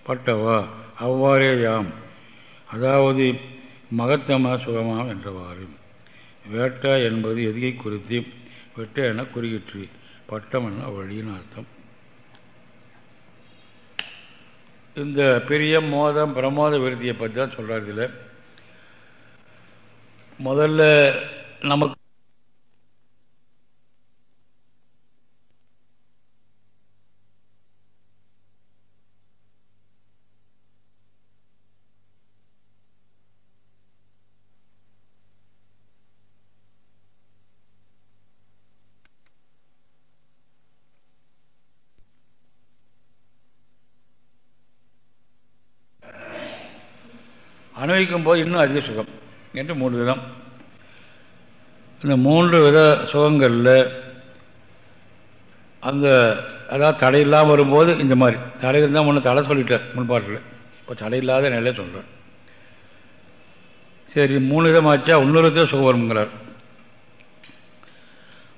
பட்டவா? அவ்வாறே யாம். அதாவது மகத்தம சுகமாம் என்றவாறு. வேட்டா என்பது எதிகை குறித்து வெட்ட என குறியிற்று. பட்டம் என வழியின் அர்த்தம்? இந்த பெரிய மோதம் பிரமோத விருத்தியை பற்றி தான் சொல்கிறார் இதில். முதல்ல நமக்கு அனுபவிக்கும் போது இன்னும் அதிக சுகம். என்று மூன்று விதம். இந்த மூன்று வித சுகங்களில் அந்த அதாவது தடை இல்லாமல் வரும்போது இந்த மாதிரி. தடை இருந்தால் முன்ன தடை சொல்லிட்டார் முன்பாட்டில். இப்போ தடை இல்லாத நிலையை சொல்கிறார் சரி மூணு விதமாச்சா? இன்னொரு சுகம் வருங்கிறார்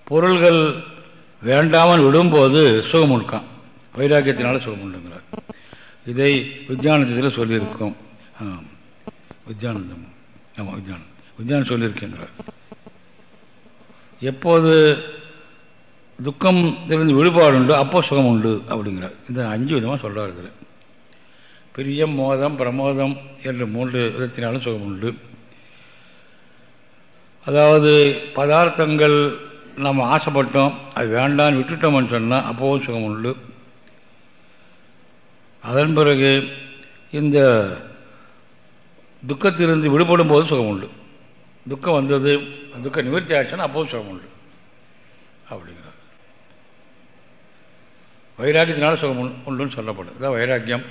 பொருள்கள் வேண்டாமல் விடும்போது சுகம் உட்கான் வைராக்கியத்தினால சுகம் உண்டுங்கிறார். இதை வித்யானந்தத்தில் சொல்லியிருக்கோம். வித்யானந்தம் ஆமாம் வித்யானம் வித்யானம் சொல்லியிருக்கின்றார். எப்போது துக்கம் இருந்து விடுபாடு உண்டு அப்போ சுகம் உண்டு அப்படிங்கிறார். இந்த அஞ்சு விதமாக சொல்கிறார் இதில் பிரியம் மோதம் பிரமோதம் என்ற மூன்று விதத்தினாலும் சுகம் உண்டு. அதாவது பதார்த்தங்கள் நம்ம ஆசைப்பட்டோம் அது வேண்டான்னு விட்டுட்டோம்னு சொன்னால் அப்போவும் சுகம் உண்டு. அதன் பிறகு இந்த துக்கத்திலிருந்து விடுபடும் போது சுகம் உண்டு துக்கம் வந்தது துக்க நிவர்த்தி ஆச்சுன்னா அப்போது சுகம் உண்டு அப்படிங்கிறது வைராக்கியத்தினால சுகம் உண்டுன்னு சொல்லப்படுது அதான் வைராக்கியம்.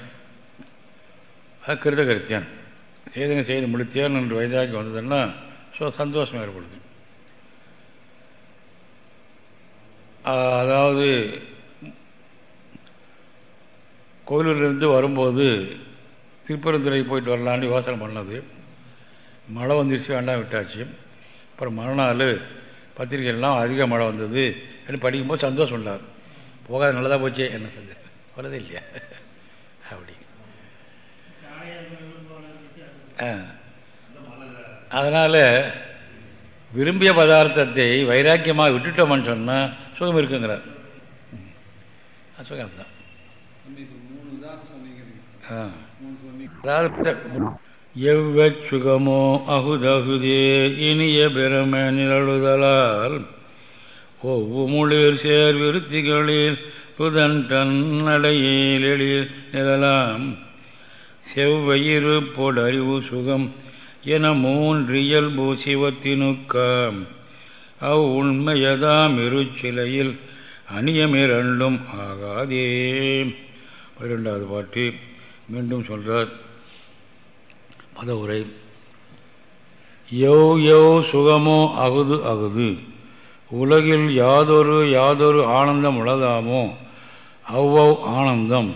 அது கிருத கருத்தியன். சேதனை செய்து முடித்தேன் என்று வைராக்கியம் வந்ததுன்னா ஸோ சந்தோஷம் ஏற்படுது. அதாவது கோயிலிருந்து வரும்போது திருப்பரந்துரை போயிட்டு வரலான்னு யோசனை பண்ணது. மழை வந்துருச்சு வேண்டாம் விட்டாச்சு. அப்புறம் மறுநாள் பத்திரிகைலாம் அதிக மழை வந்தது. அப்படின்னு படிக்கும்போது சந்தோஷம் உண்டார் போகாத நல்லதாக போச்சு. என்ன சந்தேகம்? வரதே இல்லையா? அப்படி. அதனால் விரும்பிய பதார்த்தத்தை வைராக்கியமாக விட்டுட்டோம்னு சொன்னால் சுகம் இருக்குங்கிறார். சுகம் தான். எவ்வச்சுகமோ அகுதகுதே இனிய பிரம நிழழுதலால் ஒவ்வுமுளிர் சேர்விருத்திகளில் புதன் தன்னடையில் எழில் நிழலாம். செவ்வயிறு பொடறிவு சுகம் என மூன்றியல்பு சிவத்தினுக்காம். அவ் உண்மையதாம் இருச்சிலையில் அணியமிரண்டும் ஆகாதே. பன்னிரெண்டாவது பாட்டு மீண்டும் சொல்கிறார் பதவுரை யோ யோ சுகமோ அகுது அகுது. உலகில் யாதொரு யாதொரு ஆனந்தம் உளதாமோ அவ்வவ் ஆனந்தம்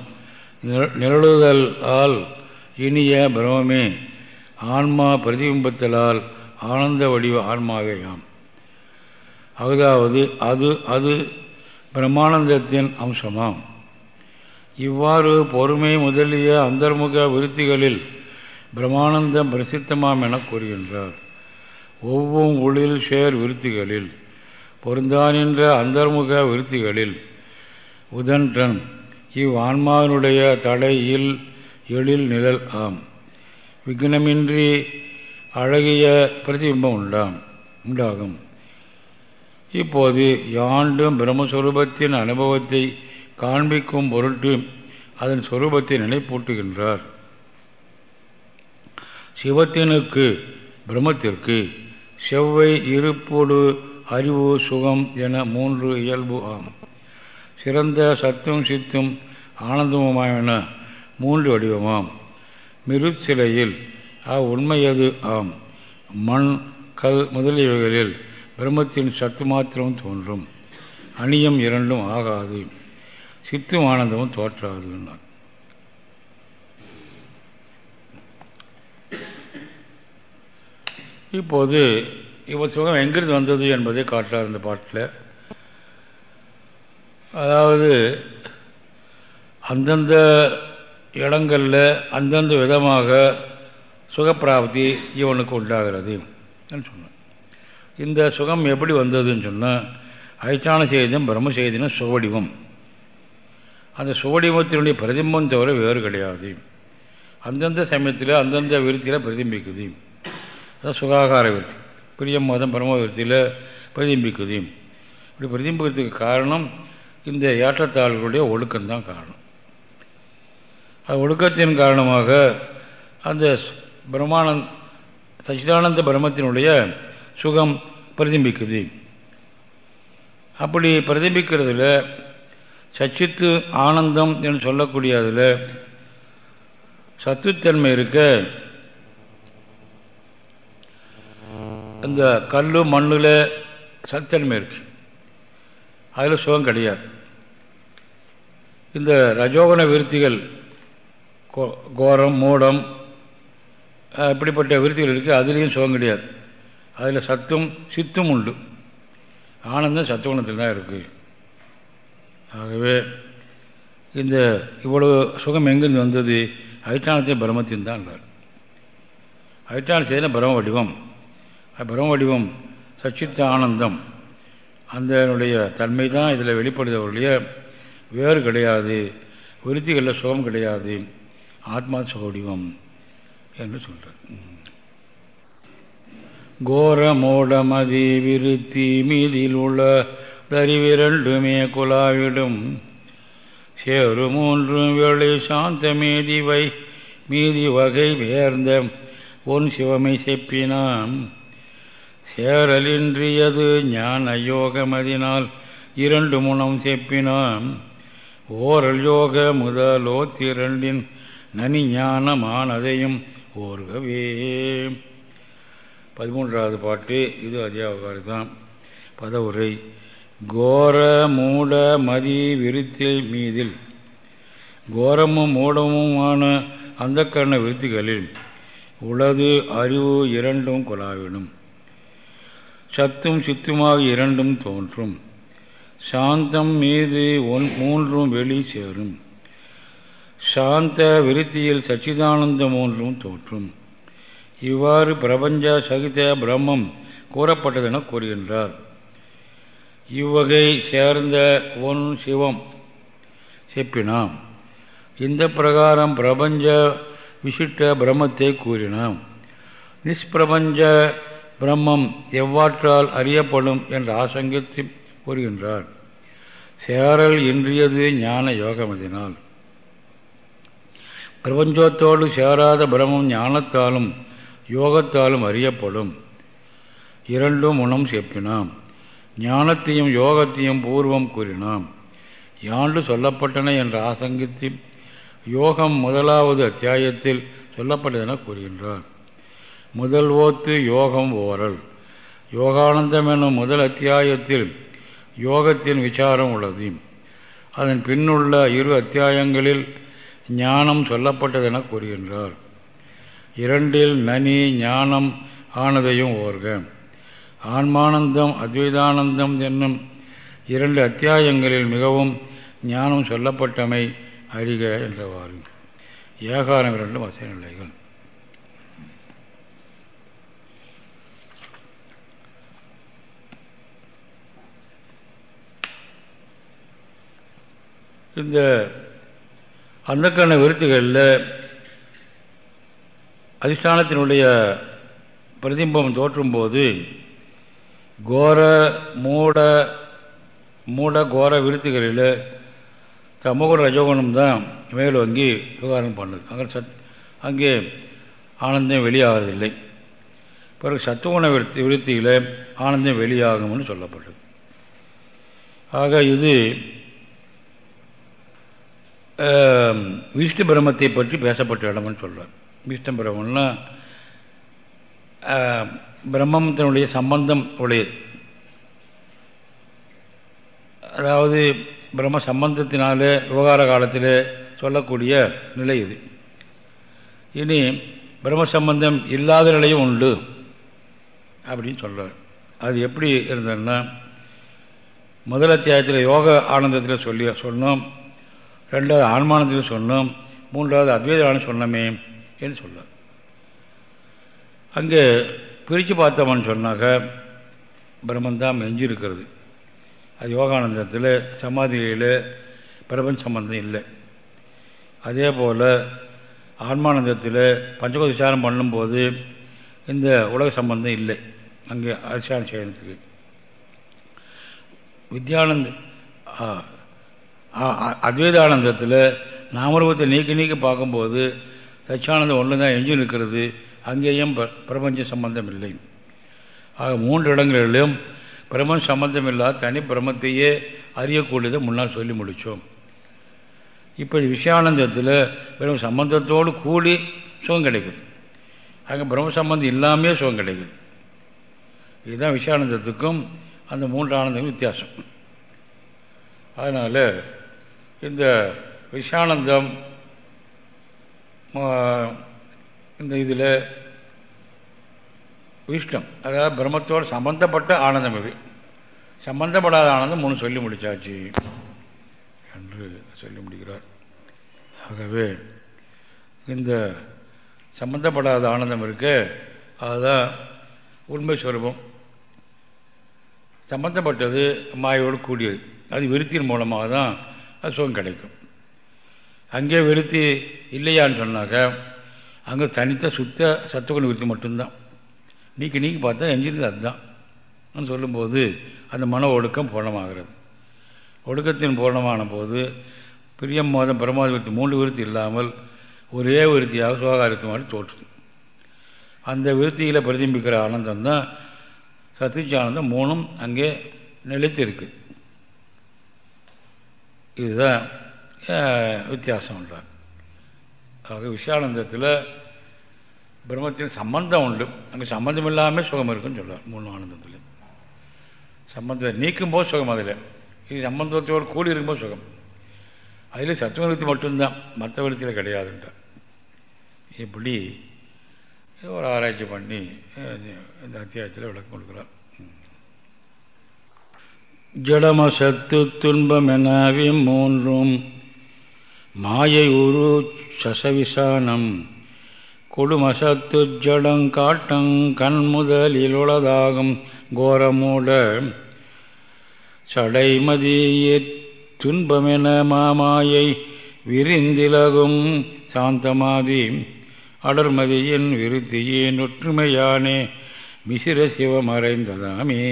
நிழலுதல் ஆல் இனிய பிரமே ஆன்மா பிரதிபிம்பத்தலால் ஆனந்த வடிவ ஆன்மாவேயாம். அதாவது அது அது பிரம்மானந்தத்தின் அம்சமாம். இவ்வாறு பொறுமை முதலிய அந்தர்முக விருத்திகளில் பிரம்மானந்தம் பிரசித்தமாம் என கூறுகின்றார். ஒவ்வொரு உளில் சேர் விருத்திகளில் பொருந்தானின்ற அந்தர்முக விருத்திகளில் உதன்றன் இவ் ஆன்மாவினுடைய தடையில் எழில் நிழல் ஆம். விக்னமின்றி அழகிய பிரதிபிம்பம் உண்டாம் உண்டாகும். இப்போது யாண்டும் பிரம்மஸ்வரூபத்தின் அனுபவத்தை காண்பிக்கும் பொருட்டு அதன் சொரூபத்தை நினைப்பூட்டுகின்றார் சிவத்தினுக்கு பிரம்மத்திற்கு செவ்வை இருப்போடு அறிவு சுகம் என மூன்று இயல்பு ஆம் சிறந்த சத்தும் சித்தும் ஆனந்தமுமாயன மூன்று வடிவமாம். மிருச்சிலையில் அவ்வுண்மையது ஆம்? மண் கல் முதலியவைகளில் பிரம்மத்தின் சத்து மாத்திரம் தோன்றும். அணியம் இரண்டும் ஆகாது. சித்தும் ஆனந்தமும் தோற்றாது இப்போது இவர் சுகம் எங்கிருந்து வந்தது என்பதை காட்டுறார் இந்த பாட்டில். அதாவது அந்தந்த இடங்களில் அந்தந்த விதமாக சுகப்பிராப்தி இவனுக்கு உண்டாகிறது சொன்னேன் இந்த சுகம் எப்படி வந்ததுன்னு சொன்னால் ஐச்சான செய்தியும் பிரம்ம செய்தினும் சுவடிவம். அந்த சுவடிவத்தினுடைய பிரதிம்பம் தவிர வேறு கிடையாது. அந்தந்த சமயத்தில் அந்தந்த விருத்தியில் பிரதிபிக்குது. அதான் சுகாகார விருத்தி. பிரியம் மதம் பிரம்ம விருத்தியில் பிரதிபிக்குது. இப்படி பிரதிபிக்கிறதுக்கு காரணம் இந்த ஏற்றத்தாழ்களுடைய ஒழுக்கம்தான் காரணம். அது ஒழுக்கத்தின் காரணமாக அந்த பிரம்மானந்த் சச்சிதானந்த பிரம்மத்தினுடைய சுகம் பிரதிபிக்குது. அப்படி பிரதிபிக்கிறதுல சச்சித்து ஆனந்தம் என்று சொல்லக்கூடிய அதில் சத்துத்தன்மை இருக்க. இந்த கல் மண்ணில் சத்தன்மை இருக்கு. அதில் சுகம் கிடையாது. இந்த ரஜோகண விருத்திகள் கோரம் மூடம் இப்படிப்பட்ட விருத்திகள் இருக்குது அதுலேயும் சுகம் கிடையாது. அதில் சத்தும் சித்தும் உண்டு. ஆனந்தம் சத்துவணத்தில் தான் இருக்குது ஆகவே இந்த இவ்வளவு சுகம் எங்கிருந்து வந்தது? அதிஷ்டானத்தை பிரம்மத்தின் தான் அதிஷ்டான செய்த பிரம்ம வடிவம். பிரம்ம வடிவம் சச்சித்த ஆனந்தம். அந்தனுடைய தன்மை தான் இதில் வெளிப்படுதவர்களுடைய வேறு கிடையாது. விருத்திகளில் சுகம் கிடையாது. ஆத்மா சுக வடிவம் என்று சொல்கிறார் கோர மோடமதி விருத்தி மீதில் உள்ள தறிவிரண்டுமே குலாவிடும் சேரு மூன்றும் வேளை சாந்த மீதிவை மீதி வகை வேர்ந்த ஒன் சிவமை செப்பினான் சேரலின்றியது ஞான யோகமதினால் இரண்டு முனம் செப்பினான் ஓரல் யோக முதலோ திரண்டின் நனி ஞானமானதையும் ஓர்கவே. பதிமூன்றாவது பாட்டு இது அத்தியாவகாரி தான் பதவுரை. கோர மூட மதி விருத்தி மீதில். கோரமும் மூடமுமான அந்த கண்ண விருத்திகளில் உளது அறிவு இரண்டும் கொலாவிடும் சத்தும் சித்துமாக இரண்டும் தோன்றும். சாந்தம் மீது ஒன் மூன்றும் வெளி சேரும். சாந்த விருத்தியில் சச்சிதானந்தம் மூன்றும் தோற்றும் இவ்வாறு பிரபஞ்ச சகித பிரம்மம் கூறப்பட்டதென கூறுகின்றார். இவ்வகை சேர்ந்த ஒன் சிவம் செப்பினாம். இந்த பிரகாரம் பிரபஞ்ச விசிட்ட பிரம்மத்தை கூறினாம். நிஷ்பிரபஞ்ச பிரம்மம் எவ்வாற்றால் அறியப்படும் என்று ஆசங்கித்து கூறுகின்றார். சேரல் இன்றியது ஞான யோகமதினால். பிரபஞ்சத்தோடு சேராத பிரம்மம் ஞானத்தாலும் யோகத்தாலும் அறியப்படும். இரண்டும் உணம் செப்பினாம். ஞானத்தையும் யோகத்தையும் பூர்வம் கூறினாம். யாண்டு சொல்லப்பட்டன என்ற ஆசங்கித்து யோகம் முதலாவது அத்தியாயத்தில் சொல்லப்பட்டதென கூறுகின்றார். முதல் ஓத்து யோகம் ஓரல். யோகானந்தம் எனும் முதல் அத்தியாயத்தில் யோகத்தின் விசாரம் உள்ளது. அதன் பின்னுள்ள இரு அத்தியாயங்களில் ஞானம் சொல்லப்பட்டதென கூறுகின்றார். இரண்டில் நனி ஞானம் ஆனதையும் ஓர்க. ஆன்மானந்தம் அத்வைதானந்தம் என்னும் இரண்டு அத்தியாயங்களில் மிகவும் ஞானம் சொல்லப்பட்டமை அறிக என்றவாறு. ஏகாரம் இரண்டு வசதி நிலைகள். இந்த அந்தக்கான விருத்துகளில் அதிஷ்டானத்தினுடைய பிரதிம்பம் தோற்றும்போது கோர மூட மூட கோர விருத்திகளில் தமகுண ரஜோகுணம் தான் மேலோங்கி விவகாரம் பண்ணுது. அங்கே சத் அங்கே ஆனந்தம் வெளியாகிறதில்லை. பிறகு சத்துவகுண விருத்தி விருத்தியில் ஆனந்தம் வெளியாகும்னு சொல்லப்பட்டது. ஆக இது விஷ்ணு பிரம்மத்தை பற்றி பேசப்பட்ட இடம்னு சொல்கிறார் விஷ்ணு பிரம்மன்னா பிரம்மத்தினுடைய சம்பந்தம் உடையது. அதாவது பிரம்ம சம்பந்தத்தினால விவகார காலத்தில் சொல்லக்கூடிய நிலை இது. இனி பிரம்ம சம்பந்தம் இல்லாத நிலையும் உண்டு அப்படின்னு சொல்கிறார் அது எப்படி இருந்ததுன்னா முதல் அத்தியாயத்தில் யோக ஆனந்தத்தில் சொல்லி சொன்னோம். ரெண்டாவது ஆன்மானத்தில் சொன்னோம். மூன்றாவது அத்வைதான சொன்னமே சொன்னோமே என்று சொல்ல அங்கே பிரித்து பார்த்தோம்னு சொன்னாக்க பிரம்மந்தான் மெஞ்சிருக்கிறது அது யோகானந்தத்தில் சமாதியில் பிரபஞ்ச சம்பந்தம் இல்லை. அதே போல் ஆன்மானந்தத்தில் பஞ்சகோத விசாரம் பண்ணும்போது இந்த உலக சம்பந்தம் இல்லை. அங்கே அதிசாரம் செய்யறதுக்கு வித்யானந்த அத்வைதானந்தத்தில் நாமரூபத்தை நீக்கி நீக்கி பார்க்கும்போது சச்சியானந்தம் ஒன்று தான் எஞ்சி நிற்கிறது அங்கேயும் பிரபஞ்ச சம்பந்தம் இல்லை ஆக மூன்று இடங்களிலும் பிரபஞ்ச சம்பந்தம் இல்லாத தனி பிரம்மத்தையே அறியக்கூடியதை முன்னால் சொல்லி முடித்தோம் இப்போ விஷயானந்தத்தில் வெறும் சம்பந்தத்தோடு கூடி சுகம் கிடைக்குது. அங்கே பிரம்ம சம்பந்தம் இல்லாமே சுகம் கிடைக்குது. இதுதான் விஷயானந்தத்துக்கும் அந்த மூன்று ஆனந்தங்களும் வித்தியாசம். அதனால் இந்த விஷயானந்தம் இந்த இதில் விஷ்டம் அதாவது பிரம்மத்தோடு சம்பந்தப்பட்ட ஆனந்தம் இது. சம்பந்தப்படாத ஆனந்தம் மூணு சொல்லி முடித்தாச்சு என்று சொல்லி முடிக்கிறார். ஆகவே இந்த சம்பந்தப்படாத ஆனந்தம் இருக்கு அதுதான் உண்மை சுரூபம். சம்பந்தப்பட்டது மாயோடு கூடியது. அது விருத்தியின் மூலமாக தான் அது சுகம் கிடைக்கும். அங்கே விருத்தி இல்லையான்னு சொன்னாக்க அங்கே தனித்த சுத்த சத்துவகுண விருத்தி மட்டும்தான். நீக்கி நீக்கி பார்த்தா எஞ்சிருது அதுதான். சொல்லும்போது அந்த மன ஒடுக்கம் பூர்ணமாகிறது. ஒடுக்கத்தின் பூர்ணமான போது பிரியம் மாதம் பிரமாத விருத்தி மூன்று விருத்தி இல்லாமல் ஒரே விருத்தியாக மாதிரி தோற்றுது அந்த விருத்தியில் பிரதிபிக்கிற ஆனந்தம் தான் சத்திச்சானந்தம் மூணும் அங்கே நிலைத்திருக்கு. இதுதான் வித்தியாசம் என்றார். ஆக விஷயானந்தத்தில் பிரம்மத்தின் சம்பந்தம் உண்டு. அங்கே சம்பந்தம் இல்லாமல் சுகம் இருக்குன்னு சொல்லுவார் மூணு ஆனந்தத்தில். சம்பந்தத்தை நீக்கும்போது சுகம் அதில். இது சம்பந்தத்தோடு கூடி இருக்கும்போது சுகம். அதில் சத்துவ மட்டும்தான் மற்ற விருத்தியில் கிடையாதுன்றார். இப்படி ஒரு ஆராய்ச்சி பண்ணி இந்த அத்தியாயத்தில் விளக்கம் கொடுக்குறார். ஜடமசத்து துன்பம் எனவே மூன்றும் மாயை உரு சசவிசானம். கொடுமசத்து ஜடங்காட்டங் கண் முதலில் உளதாகும் கோரமூட சடைமதியே துன்பமென மாமாயை விரிந்திலகும் சாந்தமாதி. அடர்மதியின் விருத்தியே நொற்றுமையானே மிசிர சிவமறைந்ததாமே.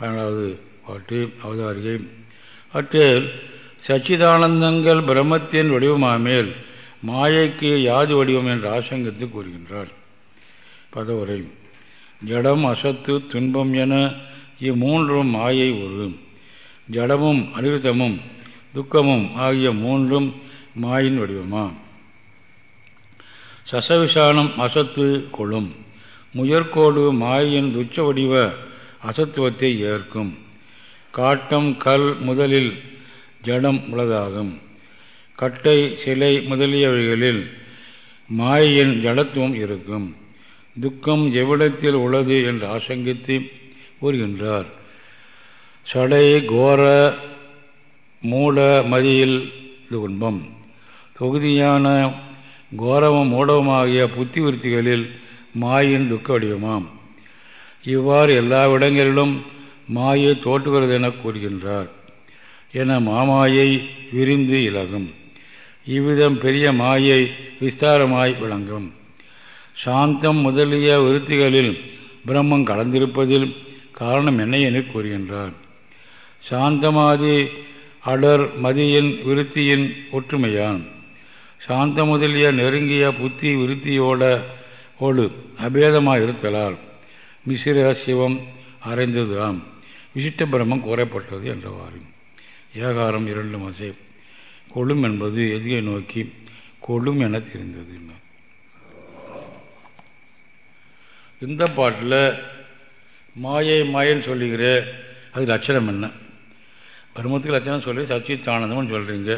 பன்னெண்டாவது பாட்டு அவதாரிகை. அற்றில் சச்சிதானந்தங்கள் பிரம்மத்தின் வடிவமாமேல் மாயைக்கு யாது வடிவம் என்ற ஆசங்கத்தை கூறுகின்றார். பதவுரை ஜடம் அசத்து துன்பம் என இம்மூன்றும் மாயை ஒரு. ஜடமும் அனிருத்தமும் துக்கமும் ஆகிய மூன்றும் மாயின் வடிவமா? சசவிசானம் அசத்து கொள்ளும் முயற்கோடு மாயின் துச்ச வடிவ அசத்துவத்தை ஏற்கும். காட்டம் கல் முதலில் ஜடம் உள்ளதாகும் கட்டை சிலை முதலியவைகளில் மாயின் ஜடத்துவம் இருக்கும். துக்கம் எவ்விடத்தில் உள்ளது என்று ஆசங்கித்து கூறுகின்றார். சடை கோர மூட மதியில் துன்பம். தொகுதியான கோரவம் மூடவமாகிய புத்தி விருத்திகளில் மாயின் துக்க வடிவமாம். இவ்வாறு எல்லா இடங்களிலும் மாயை தோற்றுகிறது என கூறுகின்றார். என மாமாயை விரிந்து இலகும். இவ்விதம் பெரிய மாயை விஸ்தாரமாய் விளங்கும். சாந்தம் முதலிய விருத்திகளில் பிரம்மம் கலந்திருப்பதில் காரணம் என்ன என கூறுகின்றார். சாந்தமாதி அடர் மதியின் விருத்தியின் ஒற்றுமையான் சாந்த முதலிய நெருங்கிய புத்தி விருத்தியோட ஓடு அபேதமாக இருத்தலால் மிசிர சிவம் அறைந்ததுதான் விசிட்ட பிரம்மம் கூறப்பட்டது என்றவாறு. ஏகாரம் இரண்டு மசை கொள்ளும் என்பது எதிரை நோக்கி கொள்ளும் என தெரிந்தது இந்த பாட்டில் மாயை மாயன்னு சொல்லிக்கிற அது லட்சணம் என்ன? பிரம்மத்துக்கு லட்சணம் சொல்லி சச்சித்தானந்தம்னு சொல்கிறீங்க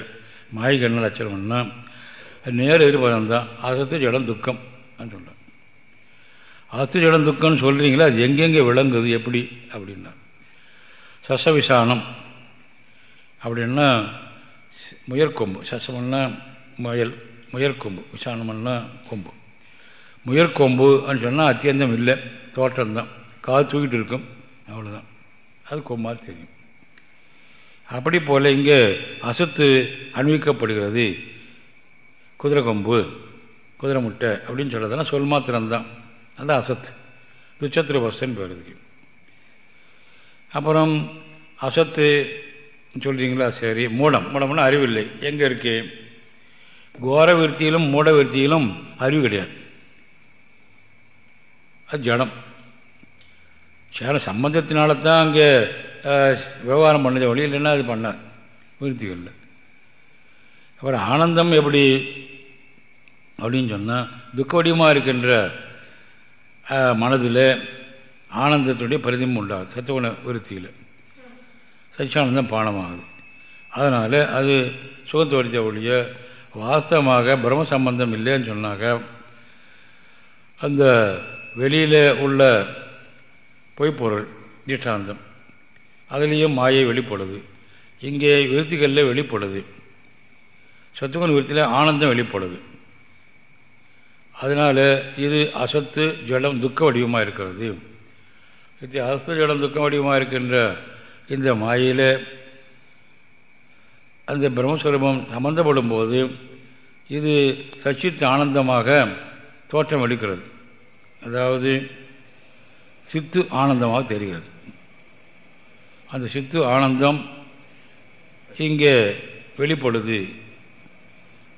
மாய்க்கு என்ன லட்சணம் என்ன? நேர் எதிர்பாரம் தான். அசத்து ஜடம் துக்கம் சொல்கிறேன் அசத்து ஜடம் துக்கம்னு சொல்கிறீங்களா அது எங்கெங்கே விளங்குது எப்படி? அப்படின்னா சசவிசானம். அப்படின்னா முயற்கொம்பு சசமன்னா முயல் முயற்கொம்பு விசானம்னா கொம்பு. முயற்கொம்புன்னு சொன்னால் அத்தியந்தம் இல்லை தோற்றம்தான். காது தூக்கிட்டு இருக்கும் அவ்வளோதான் அது கொம்பாக தெரியும். அப்படி போல் இங்கே அசத்து அணிவிக்கப்படுகிறது குதிரை கொம்பு குதிரை முட்டை அப்படின்னு சொல்கிறதுனா சொல் மாத்திரம்தான். அந்த அசத்து. துச்சத்திர வசன் போயிருக்கு அப்புறம் அசத்து சொல்கிறீங்களா சரி மூடம் மூடம்னா அறிவில்லை. எங்கே இருக்கு? கோர விருத்தியிலும் மூட விருத்தியிலும் அறிவு கிடையாது. அது ஜடம். சேர சம்பந்தத்தினால தான் அங்கே விவகாரம் பண்ணது வழி இல்லைன்னா அது பண்ணார் விருத்திகளில் அப்புறம் ஆனந்தம் எப்படி அப்படின்னு சொன்னால் துக்கவடியமாக இருக்கின்ற மனதில் ஆனந்தத்துடைய பிரதிபம் உண்டாகும் சத்துவன விருத்தியில். சச்சியானந்தம் பானமாகுது. அதனால் அது சுகத்தோடித்த ஒழிய வாஸ்தவமாக பிரம்ம சம்பந்தம் இல்லைன்னு சொன்னாக்க அந்த வெளியில் உள்ள பொய்ப்பொருள் திஷ்டாந்தம் அதுலேயும் மாயை வெளிப்படுது. இங்கே விருத்திகளில் வெளிப்படுது. சத்துவன் விருத்தியில் ஆனந்தம் வெளிப்படுது. அதனால் இது அசத்து ஜடம் துக்க வடிவமாக இருக்கிறது. இது அசத்து ஜடம் துக்க வடிவமாக இருக்கின்ற இந்த மாயில அந்த பிரம்மஸ்வரூபம் சம்பந்தப்படும் போது இது சச்சித் ஆனந்தமாக தோற்றம் அளிக்கிறது அதாவது சித்து ஆனந்தமாக தெரிகிறது. அந்த சித்து ஆனந்தம் இங்கே வெளிப்படுது.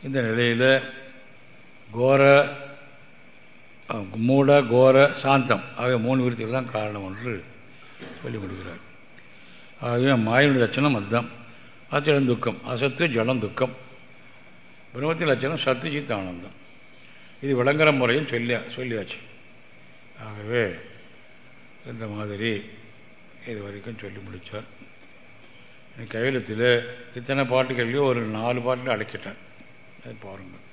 இந்த நிலையில் கோர மூட கோர சாந்தம் ஆகிய மூணு விருத்திகள் தான் காரணம் என்று சொல்லி முடிகிறார் ஆகவே மாயினுடைய லட்சணம் அதுதான். அச்சலம் துக்கம் அசத்து ஜலம் துக்கம். பிரம்மத்தின் லட்சணம் சத்து சித்த ஆனந்தம். இது விளங்குற முறையும் சொல்லி சொல்லியாச்சு. ஆகவே இந்த மாதிரி இது வரைக்கும் சொல்லி முடித்தார் கையெழுத்தில் இத்தனை பாட்டுகள்லையும் ஒரு நாலு பாட்டில் அடைக்கிட்டேன் அது பாருங்கள்.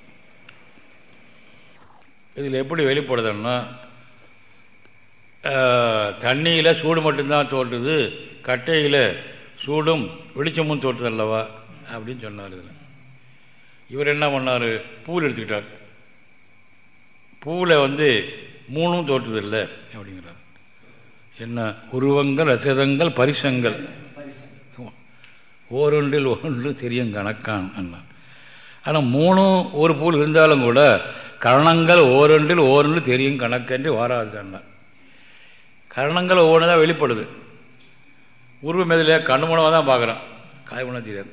இதில் எப்படி வெளிப்படுதுன்னா தண்ணியில் சூடு மட்டும்தான் தோன்றுது கட்டையில் சூடும் வெளிச்சமும் தோற்றுது அல்லவா அப்படின்னு சொன்னார் இதில். இவர் என்ன பண்ணார்? பூவில் எடுத்துக்கிட்டார். பூவில் வந்து மூணும் தோற்றுது இல்லை அப்படிங்கிறார். என்ன? உருவங்கள் ரசிதங்கள் பரிசங்கள். ஓரொன்றில் ஒன்று தெரியும் கணக்கான் என்ன ஆனால் மூணும் ஒரு பூல் இருந்தாலும் கூட கரணங்கள் ஓரொன்றில் ஓரொன்று தெரியும் கணக்கென்று வாராது கரணங்கள் ஒவ்வொன்று தான் வெளிப்படுது. உருவம் எதில் கண்ணு மூலமாக தான் பார்க்குறோம். காய் மூலம் தெரியாது.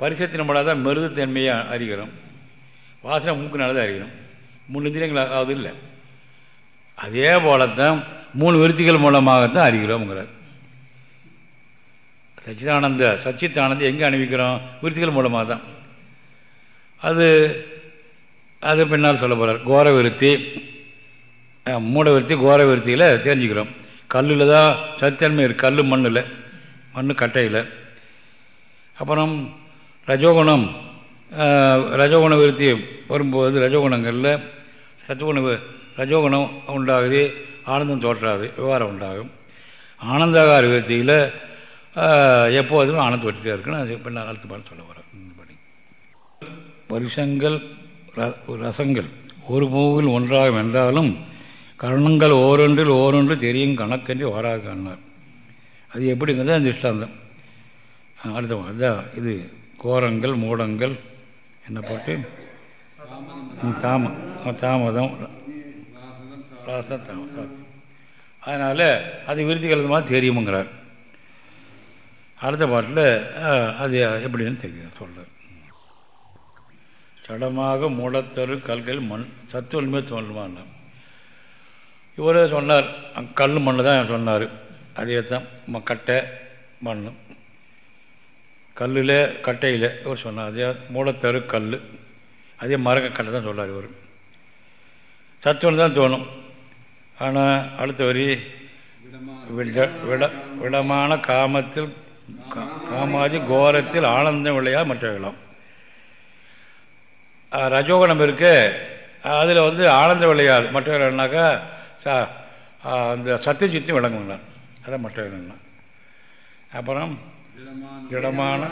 பரிசத்தின் மூலம் தான் மெருது தன்மையை அறிகிறோம். வாசனை மூக்குனால தான் அறிகிறோம். மூணு இந்திரியங்கள் ஆகுது இல்லை. அதே போலத்தான் மூணு விருத்திகள் மூலமாகத்தான் அறிகிறோம்ங்கிறார். சச்சிதானந்த சச்சித்தானந்த எங்கே அணிவிக்கிறோம்? விருத்திகள் மூலமாக தான் அது அது பின்னால் சொல்ல போகிறார் கோர விருத்தி மூட விருத்தி கோர விருத்தியில் தெரிஞ்சுக்கிறோம். கல்லில் தான் சத்தன்மை இருக்குது கல் மண்ணில். மண் கட்டையில். அப்புறம் ரஜோகுணம் ரஜோகுண விருத்தி வரும்போது ரஜோகுணங்களில் சத்துகுண ரஜோகுணம் உண்டாகுது ஆனந்தம் தோற்றாது விவகாரம் உண்டாகும். ஆனந்தகார விருத்தியில் எப்போதுமே ஆனந்தம் வச்சுட்டே இருக்குன்னு அது பின்னால் அடுத்த பாடம் சொல்ல வரேன் படி. வருஷங்கள் ரசங்கள் ஒரு பூவில் ஒன்றாகும் என்றாலும் கரணங்கள் ஓரொன்றில் ஓரொன்று தெரியும் கணக்கென்று வாராது காணார் அது எப்படிங்கிறது அந்த இஷ்டாந்தம் அடுத்த அதான் இது கோரங்கள் மூடங்கள் என்ன போட்டு? தாம தாமதம் ராசம் தாமசம் அதனால் அது விருத்தி மாதிரி தெரியுமுங்கிறார். அடுத்த பாட்டில் அது எப்படின்னு தெரியும் சொல்கிறார் சடமாக மூடத்தரு கல்கள் மண் சத்துவன்மே தோன்றுமா இவரே சொன்னார். கல் மண் தான் சொன்னார். அதே தான் கட்டை மண் கல்லில் கட்டையில் இவர் சொன்னார். அதே மூலத்தரு கல் அதே மரங்க கட்டை தான் சொன்னார் இவர். சத்துவம் தான் தோணும். ஆனால் அடுத்த வரி விட விடமான காமத்தில் காமாதி கோரத்தில் ஆனந்தம் விளையா மற்றவர்களாம் ரஜோகுணம் இருக்கு. அதில் வந்து ஆனந்த விளையாது மற்றவர்கள்னாக்கா ச அந்த சத்திய சித்தி விளங்குங்க மற்ற மற்றவர்கள்னா அப்புறம் திடமான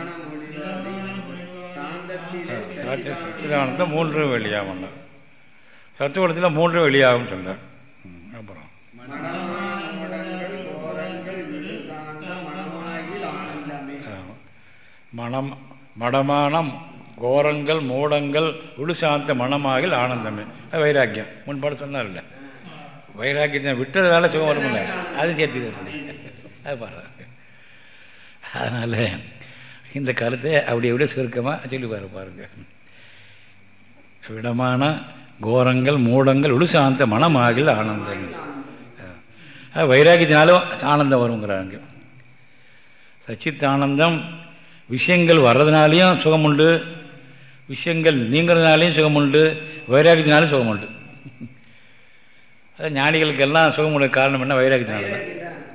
சச்சிதானந்தம் மூன்று வெளியாகும் சத்துவகுணத்தில் மூன்று வெளியாகும் சொன்னார் அப்புறம். மனம் மடமானம் கோரங்கள் மூடங்கள் உடுசாந்த மனமாகில் ஆனந்தமே. வைராக்கியம். முன்பாடு சொன்னார்ல. வைராக்கியத்தை விட்டதால சுகம் வருமில்ல அது சேர்த்துக்கிறேன் அது பாடுறாங்க அதனால் இந்த கருத்தை அப்படி எப்படி சுருக்கமாக சொல்லி பாரு பாருங்க. விடமான கோரங்கள் மூடங்கள் உளுசாந்த மனமாகில் ஆனந்தங்கள். வைராக்கியத்தினாலும் ஆனந்தம் வருங்கிறாங்க. சச்சித் ஆனந்தம் விஷயங்கள் வர்றதுனாலையும் சுகம் உண்டு விஷயங்கள் நீங்கிறதுனாலையும் சுகம் உண்டு வைராக்கியத்தினாலும் சுகம் உண்டு அது ஞானிகளுக்கெல்லாம் சுகம் உள்ள காரணம் என்ன? வைராக்கியத்தினால தான்.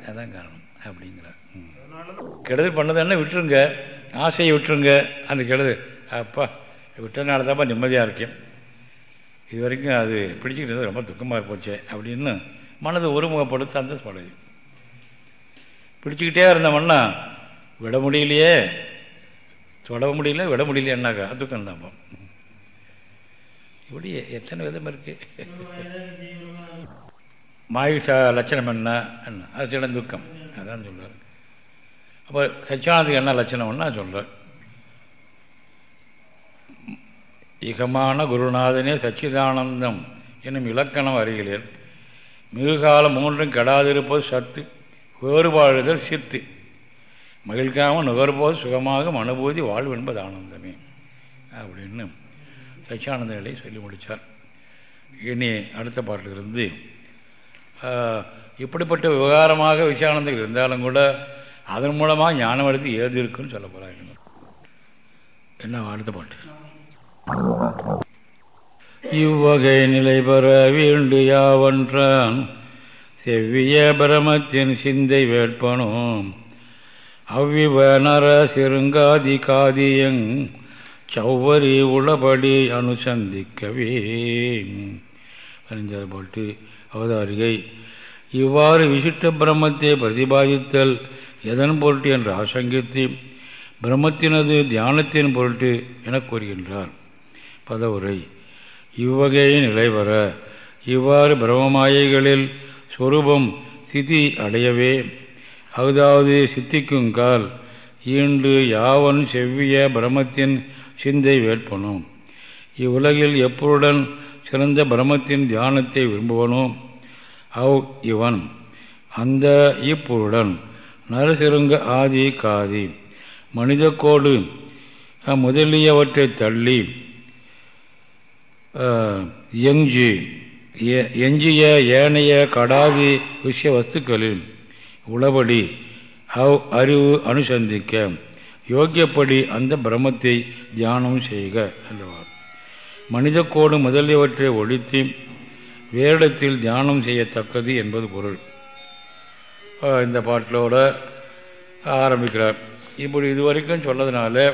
அதுதான் காரணம். அப்படிங்கிறார். கெடுதல் பண்ணது என்ன? விட்டுருங்க. ஆசையை விட்டுருங்க. அந்த கெடுதல். அப்பா விட்டதுனால தான்ப்பா நிம்மதியாக இருக்கும் இது வரைக்கும் அது பிடிச்சிக்கிட்டு ரொம்ப துக்கமாக போச்சு அப்படின்னு மனது ஒருமுகப்படுத்தி சந்தோஷப்படுது. பிடிச்சிக்கிட்டே இருந்தோம்னா விட முடியலையே. தொட முடியல விட முடியலையேனாக்கா துக்கம் தான்ப்பா இப்படி எத்தனை விதம் இருக்கு? மாயுஷ லட்சணம் என்ன? என்ன? அது சில துக்கம். அதான் சொல்கிறார் அப்போ சச்சியானதுக்கு என்ன லட்சணம்னா சொல்கிறார் இகமான குருநாதனே சச்சிதானந்தம் என்னும் இலக்கணம் அறிகிறேன் மிகுகாலம் மூன்றும் கெடாதிருப்பது சத்து வேறுபாடுதல் சித்து. மகிழ்காமல் நுகர்போது சுகமாக அனுபூதி வாழ்வு என்பது ஆனந்தமே. அப்படின்னு சச்சியானந்த நிலையை சொல்லி முடித்தார் இனி அடுத்த பாட்டிலிருந்து இப்படிப்பட்ட விவகாரமாக விஷயானந்தம் இருந்தாலும் கூட அதன் மூலமாக ஞானம் எடுத்து ஏது இருக்குன்னு சொல்ல போகிறாங்க என்ன அடுத்த பாட்டு? இவ்வகை நிலை பெற வீண்டு யாவன்றான். செவ்விய பிரமத்தின் சிந்தை வேட்பனும். அவ்விவ நர சிறுங்காதி காதியங் சௌவரி உளபடி அனுசந்திக்கவே. அறிஞ்சது போட்டு. அவதாரிகை இவ்வாறு விசிட்ட பிரம்மத்தை பிரதிபாதித்தல் எதன் பொருட்டு என்று ஆசங்கித்து பிரம்மத்தினது தியானத்தின் பொருட்டு என கூறுகின்றார் பதவுரை. இவ்வகையை நிலைவர இவ்வாறு பிரம்மமாயைகளில் சொரூபம் சிதி அடையவே அதாவது சித்திக்குங்கால் ஈண்டு யாவன் செவ்விய பிரமத்தின் சிந்தை வேட்பனும் இவ்வுலகில் எப்பொருடன் சிறந்த பிரமத்தின் தியானத்தை விரும்புவனோ அவ் இவன். அந்த இப்பொருடன் நரசிருங்க ஆதி காதி. மனிதக்கோடு முதலியவற்றை தள்ளி எஞ்சி எஞ்சிய ஏனைய கடாதி விஷய வஸ்துக்களில் உளபடி அவ் அறிவு அனுசந்திக்க யோக்கியப்படி அந்த பிரம்மத்தை தியானம் செய்க என்றவார் மனிதக்கோடு முதலியவற்றை ஒழித்து வேடத்தில் தியானம் செய்யத்தக்கது என்பது பொருள். இந்த பாட்டிலோட ஆரம்பிக்கிறார். இப்படி இது வரைக்கும் சொன்னதுனால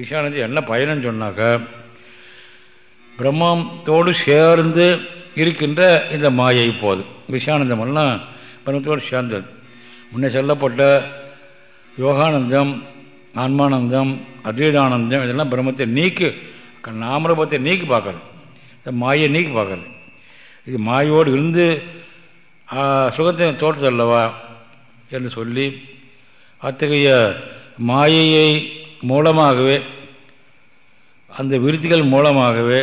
விஷயானந்தி என்ன பயணம் சொன்னாக்க பிரம்மத்தோடு சேர்ந்து இருக்கின்ற இந்த மாயை இப்போது விஷயானந்தமெல்லாம் பிரம்மத்தோடு சேர்ந்தது. முன்னே சொல்லப்பட்ட யோகானந்தம் ஆன்மானந்தம் அத்வைதானந்தம் இதெல்லாம் பிரம்மத்தை நீக்கி நாமரூபத்தை நீக்கி பார்க்கறது. இந்த மாயை நீக்கி பார்க்கறது. இது மாயோடு இருந்து சுகத்தை தோற்றது அல்லவா என்று சொல்லி அத்தகைய மாயையை மூலமாகவே அந்த விருத்திகள் மூலமாகவே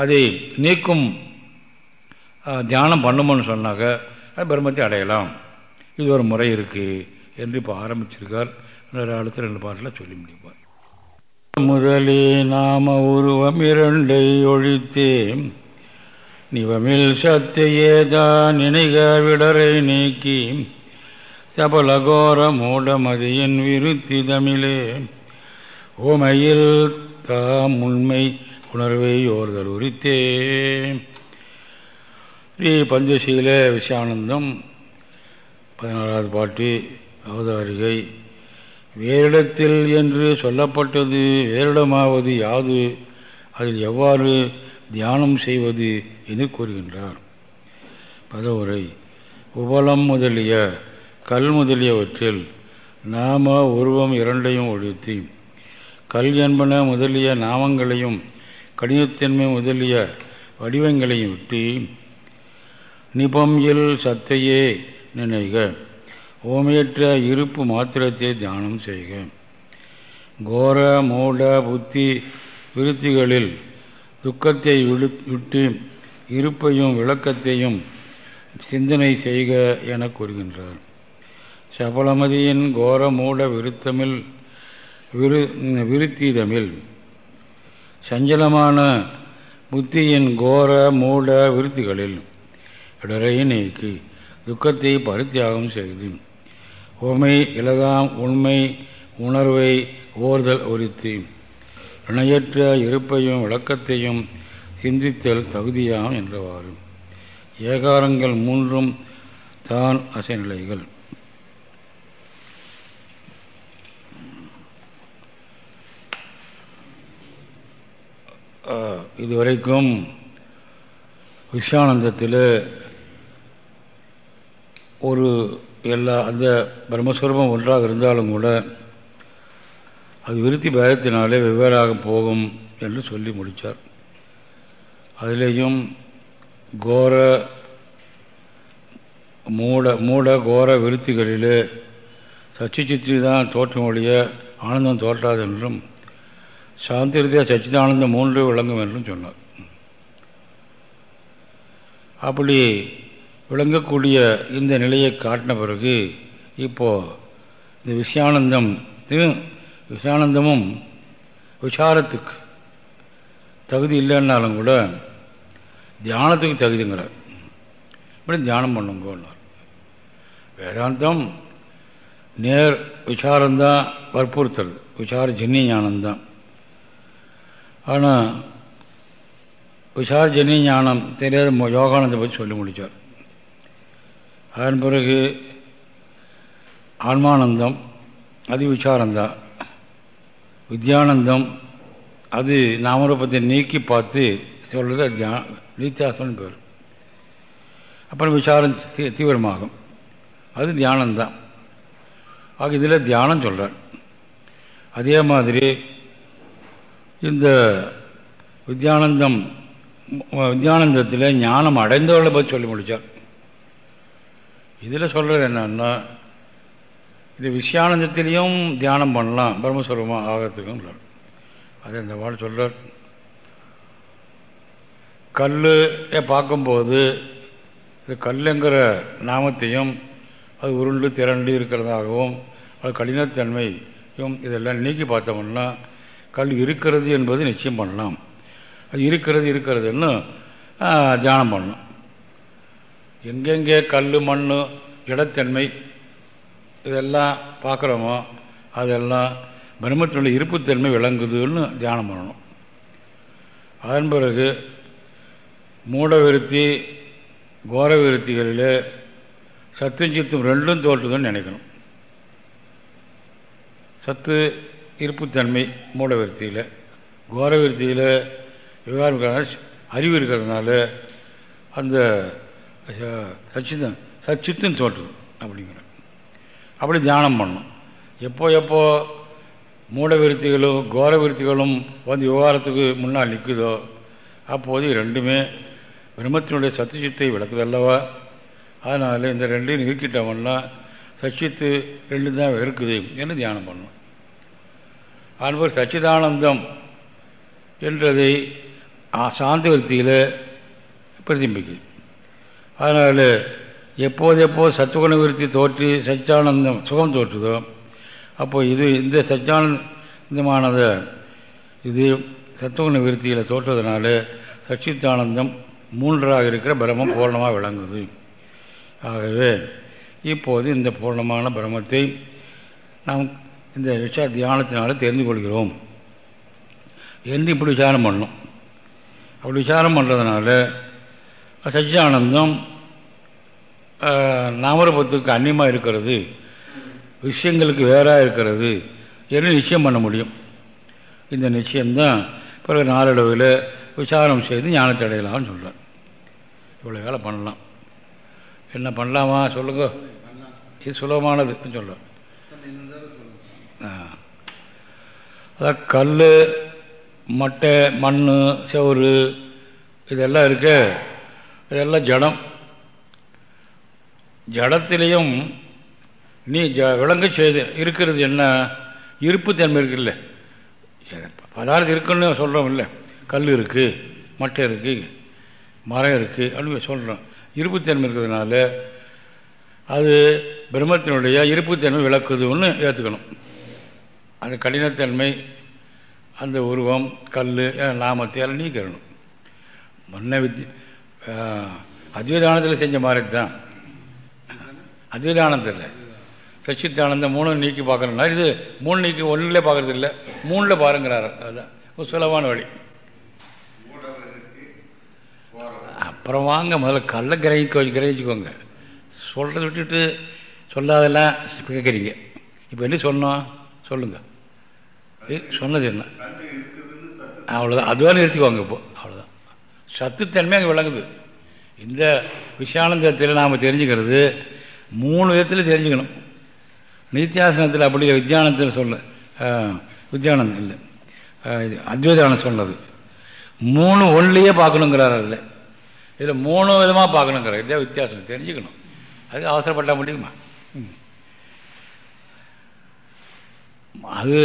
அதை நீக்கும் தியானம் பண்ணுமோன்னு சொன்னாக்க பிரம்மத்தை அடையலாம். இது ஒரு முறை இருக்குது என்று இப்போ ஆரம்பிச்சிருக்கார். இன்னொரு அடுத்த ரெண்டு பாட்டில் சொல்லி முடிப்பார். முதலே நாம உருவம் இரண்டை ஒழித்தேன். நிவமில் சத்தியேதா நினைக விடரை நீக்கி சபலகோர மூடமதியின் விருத்தி தமிழே ஓமையில் தாம் உண்மை உணர்வை ஓர்தல் உரித்தே. ஸ்ரீ பஞ்சசீல விஷயானந்தம் பதினாறாவது பாட்டு அவதாரிகை. வேறிடத்தில் என்று சொல்லப்பட்டது வேறிடமாவது யாது? அதில் எவ்வாறு தியானம் செய்வது என்று கூறுகின்றார்? பதவுரை. உபலம் முதலிய கல் முதலியவற்றில் நாம உருவம் இரண்டையும் ஒழித்து கல் என்பன முதலிய நாமங்களையும் கடினத்தன்மை முதலிய வடிவங்களையும் விட்டு நிபம் இல் சத்தையே நினைக ஓமையற்ற இருப்பு மாத்திரத்தை தியானம் செய்க. கோர மூட புத்தி விருத்திகளில் துக்கத்தை விடு விட்டு இருப்பையும் விளக்கத்தையும் சிந்தனை செய்க என கூறுகின்றார். சபலமதியின் கோர மூட விருத்தமில் விரு விருத்திதமில் சஞ்சலமான புத்தியின் கோர மூட விருத்திகளில் இடரை நீக்கி துக்கத்தை பரித்தியாகம் செய்து உமை இலகாம் உண்மை உணர்வை ஓர்தல் உரித்து இணையற்ற இருப்பையும் விளக்கத்தையும் சிந்தித்தல் தகுதியாம் என்றவாறு. ஏகாரங்கள் மூன்றும் தான் அசைநிலைகள். இதுவரைக்கும் விஷயானந்தத்தில் ஒரு எல்லா அந்த பிரம்மஸ்வரூபம் ஒன்றாக இருந்தாலும் கூட அது விருத்தி பயத்தினாலே வெவ்வேறாக போகும் என்று சொல்லி முடித்தார் அதிலேயும் கோர மூட மூட கோர விருத்திகளிலே சச்சி சித்தி தான் தோற்றமுடைய ஆனந்தம் தோற்றாது என்றும் சாந்திரதியா சச்சிதானந்தம் மூன்று விளங்கும் என்றும் சொன்னார். அப்படி விளங்கக்கூடிய இந்த நிலையை காட்டின பிறகு இப்போது இந்த விஷயானந்தம் விஷானந்தமும் விசாரத்துக்கு தகுதி இல்லைன்னாலும் கூட தியானத்துக்கு தகுதிங்கிறார். இப்படி தியானம் பண்ணுங்கன்னார் வேதாந்தம் நேர் விசாரந்தான் வற்புறுத்துறது. விசார ஜென்னி ஞானம்தான். ஆனால் விசார ஜென்னி ஞானம் தெரியாத யோகானந்தை பற்றி சொல்லி முடித்தார் அதன் பிறகு ஆன்மானந்தம் அது விசாரந்தான் வித்யானந்தம் அது நாமரூபத்தை நீக்கி பார்த்து சொல்கிறது தியா நித்தியாசம்னு பேர். அப்புறம் விசாரம் தீவிரமாகும். அது தியானம்தான் ஆக இதில் தியானம் சொல்கிறார் அதே மாதிரி இந்த வித்யானந்தம் வித்யானந்தத்தில் ஞானம் அடைந்தவர்களை பற்றி சொல்லி முடித்தார் இதில் சொல்கிறது என்னன்னா இது விஷயானந்தத்திலையும் தியானம் பண்ணலாம். பிரம்மஸ்வரூபமாக ஆகிறதுக்கும் அது இந்த வாழ் சொல்கிறார் கல்லை பார்க்கும்போது இது கல்லுங்கிற நாமத்தையும் அது உருண்டு திரண்டு இருக்கிறதாகவும் அது கடினத்தன்மையும் இதெல்லாம் நீக்கி பார்த்தோம்னா கல் இருக்கிறது என்பது நிச்சயம் பண்ணலாம். அது இருக்கிறது இருக்கிறதுன்னு தியானம் பண்ணலாம். எங்கெங்கே கல் மண் ஜடத்தன்மை இதெல்லாம் பார்க்குறோமோ அதெல்லாம் பிரம்மத்தினுடைய இருப்புத்தன்மை விளங்குதுன்னு தியானம் பண்ணணும். அதன் பிறகு மூட விருத்தி கோர விருத்திகளில் சத்தும் சித்தும் ரெண்டும் தோற்றுதுன்னு நினைக்கணும். சத்து இருப்புத்தன்மை மூட விருத்தியில். கோர விருத்தியில் விவகாரம் அறிவு இருக்கிறதுனால அந்த சச்சித்தன் சச்சித்தும் தோற்றுது அப்படிங்கிற அப்படி தியானம் பண்ணும். எப்போ எப்போ மூட விருத்திகளும் கோர விருத்திகளும் வந்து விவகாரத்துக்கு முன்னால் நிற்குதோ அப்போது ரெண்டுமே பிரம்மத்தினுடைய சத்துச்சித்தை விளக்குதல்லவா? அதனால் இந்த ரெண்டையும் நீக்கிட்டோம்னா சச்சித்து ரெண்டு தான் இருக்குது என்று தியானம் பண்ணணும் அதுபோல் சச்சிதானந்தம் என்றதை சாந்த விருத்தியில் பிரதிபிக்குது அதனால் எப்போது எப்போது சத்துவகுண விருத்தி தோற்றி சச்சானந்தம் சுகம் தோற்றுதோ அப்போ இது இந்த சச்சானந்தமானது இது சத்துவகுண விருத்தியில் தோற்றுவதனால சச்சித்தானந்தம் மூன்றாக இருக்கிற பிரம்மம் பூர்ணமாக விளங்குது. ஆகவே இப்போது இந்த பூர்ணமான பிரம்மத்தை நாம் இந்த விஷா தியானத்தினால தெரிந்து கொள்கிறோம். என்று இப்படி விசாரம் பண்ணணும். அப்படி விசாரம் பண்ணுறதுனால சச்சியானந்தம் நாமரூபத்துக்கு அந்நியமாக இருக்கிறது. விஷயங்களுக்கு வேறாக இருக்கிறது. என்று நிச்சயம் பண்ண முடியும்? இந்த நிச்சயம்தான் பிறகு நாளடைவில் விசாரம் செய்து ஞானத்தை அடையலாம்னு சொல்கிறார் இவ்வளோ வேலை பண்ணலாம். என்ன பண்ணலாமா சொல்லுங்க. இது சுலபமானதுன்னு சொல்கிறார் அதான் கல் மட்டை மண் செவரு இதெல்லாம் இருக்கு. இதெல்லாம் ஜடம். ஜடத்திலையும் நீ ஜ விளங்க செய்து இருக்கிறது என்ன? இருப்புத்தன்மை இருக்குல்ல. பதார்த்தம் இருக்குன்னு சொல்கிறோம் இல்லை. கல் இருக்குது மட்டை இருக்குது மரம் இருக்குது அப்படின்னு சொல்கிறோம் இருப்புத்தன்மை இருக்கிறதுனால அது பிரம்மத்தினுடைய இருப்புத்தன்மை விளக்குதுன்னு ஏற்றுக்கணும் அந்த கடினத்தன்மை அந்த உருவம் கல் நாமத்தை எல்லாம் நீக்கிறணும் மன்ன வித்தி அத்வைதானத்தில் செஞ்ச மாதிரி தான். அத்வைதானத்தில் சச்சித்தானந்தம் மூணு நீக்கி பார்க்கணும்னா இது மூணு நீக்கி ஒன்றுலே பார்க்கறது இல்லை மூணில் பாருங்கிறாரு. அதுதான். ஒரு சுலபான வழி. அப்புறம் வாங்க முதல்ல கல்லை கிரகிக்க கிரகிச்சுக்கோங்க. சொல்கிறத விட்டுட்டு சொல்லாதெல்லாம் கேட்குறீங்க. இப்போ என்ன சொன்னோம்? சொல்லுங்கள் சொன்னது என்ன? அவ்வளோதான் அதுவாக நிறுத்திக்குவாங்க இப்போ. அவ்வளோதான் சத்துத்தன்மை அங்கே விளங்குது. இந்த விஷயானந்தத்தில் நாம் தெரிஞ்சுக்கிறது மூணு விதத்தில் தெரிஞ்சுக்கணும். நித்தியாசனத்தில் அப்படி வித்யானத்தில் சொல்ல வித்யானந்தம் இல்லை. இது அத்வைதானம் சொன்னது. மூணு ஒன்லையே பார்க்கணுங்கிறார் அதில். இதில் மூணு விதமாக பார்க்கணுங்கிறார். இதே வித்தியாசம் தெரிஞ்சுக்கணும். அதுக்கு அவசரப்பட்ட முடியுமா? அது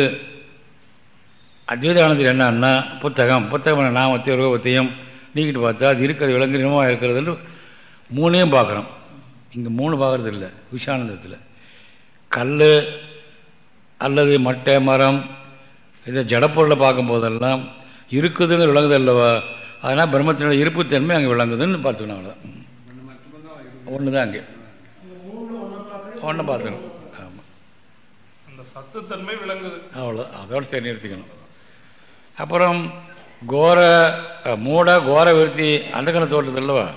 அத்வைதானத்தில் என்னன்னா புத்தகம். புத்தகம் நாமத்தையும் ரூபத்தையும் நீக்கிட்டு பார்த்தா அது இருக்கிறது விலங்கினமாக இருக்கிறதுன்னு மூணையும் பார்க்குறோம் இங்கே மூணு பார்க்குறது இல்லை விஷானந்தத்தில். கல் அல்லது மட்டை மரம் இதை ஜடப்பொருளை பார்க்கும்போதெல்லாம் இருக்குதுன்னு விளங்குது அல்லவா? அதனால் பிரம்மத்தினுடைய இருப்புத்தன்மை அங்கே விளங்குதுன்னு பார்த்துக்கணும் அவ்வளோதான் ஒன்று தான் அங்கே. ஒன்று பார்த்துக்கணும். ஆமாம் அந்த சத்துத்தன்மை விளங்குது. அவ்வளோ அதோடு சரி நிறுத்திக்கணும். அப்புறம் கோர மூட கோர விருத்தி அந்தகன தோட்டத்தில் அல்லவா?